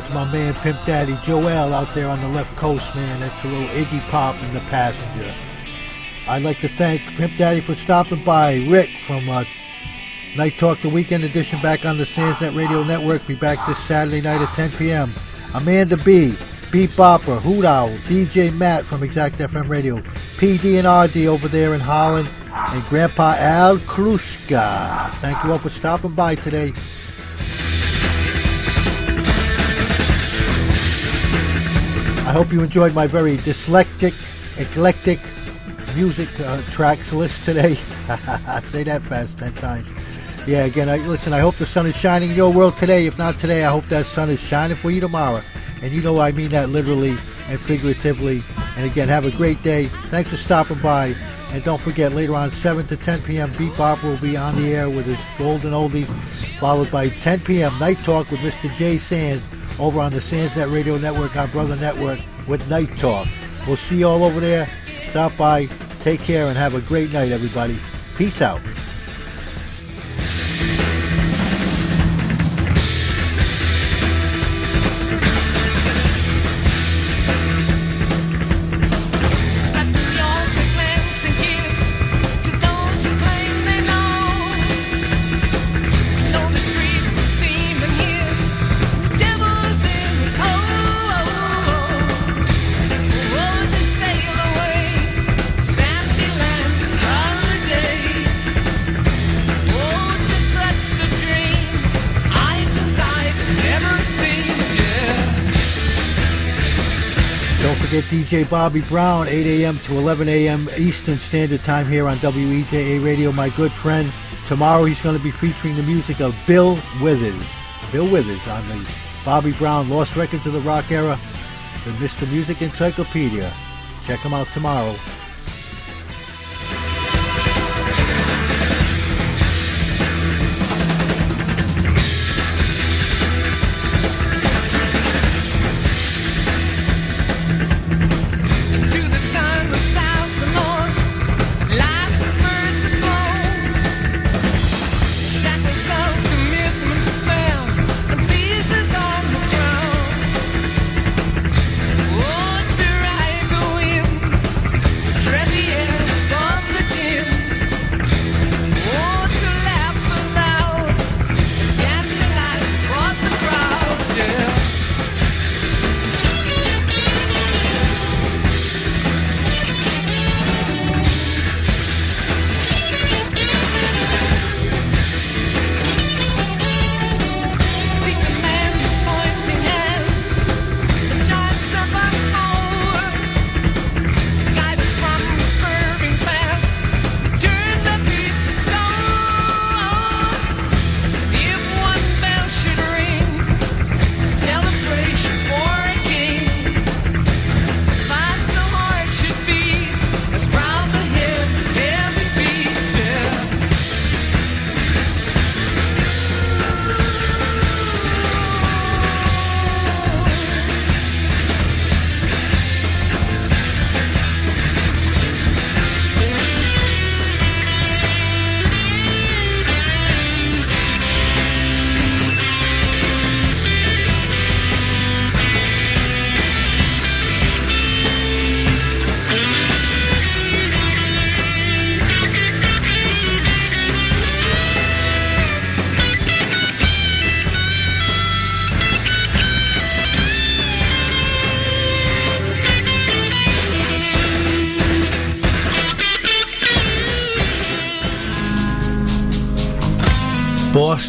out to my man Pimp Daddy Joel out there on the left coast, man. That's a little Iggy Pop in the passenger. I'd like to thank Pimp Daddy for stopping by. Rick from uh, Night Talk, the weekend edition, back on the Sandsnet Radio Network. Be back this Saturday night at 10 p.m. Amanda B, Beat Bopper, Hoot Owl, DJ Matt from Exact FM Radio, PD and RD over there in Holland, and Grandpa Al Kruska. Thank you all for stopping by today. I hope you enjoyed my very dyslectic, eclectic music uh, tracks list today. Say that fast ten times. Yeah, again, I, listen, I hope the sun is shining in your world today. If not today, I hope that sun is shining for you tomorrow. And you know I mean that literally and figuratively. And again, have a great day. Thanks for stopping by. And don't forget, later on, 7 to 10 p.m., Beat Bopper will be on the air with his golden oldies, followed by 10 p.m. Night Talk with Mr. Jay Sands over on the Sandsnet Radio Network, our brother network, with Night Talk. We'll see you all over there. Stop by, take care, and have a great night, everybody. Peace out. DJ Bobby Brown, 8 a.m. to 11 a.m. Eastern Standard Time here on WEJA Radio, my good friend. Tomorrow he's going to be featuring the music of Bill Withers. Bill Withers on the Bobby Brown Lost Records of the Rock Era, the Mr. Music Encyclopedia. Check him out tomorrow.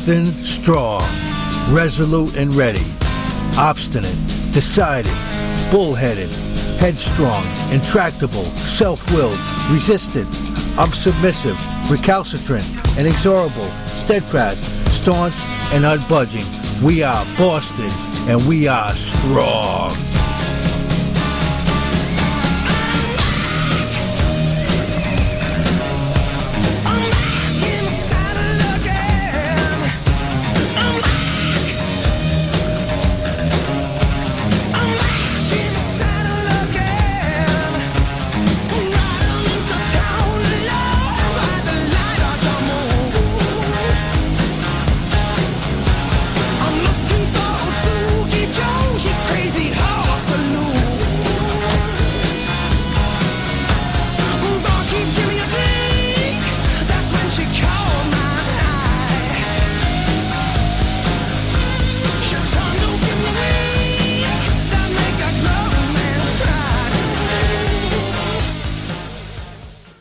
Boston Strong. resolute and ready, obstinate, decided, bullheaded, headstrong, intractable, self-willed, resistant, unsubmissive, recalcitrant, inexorable, steadfast, staunch, and unbudging. We are Boston, and we are strong.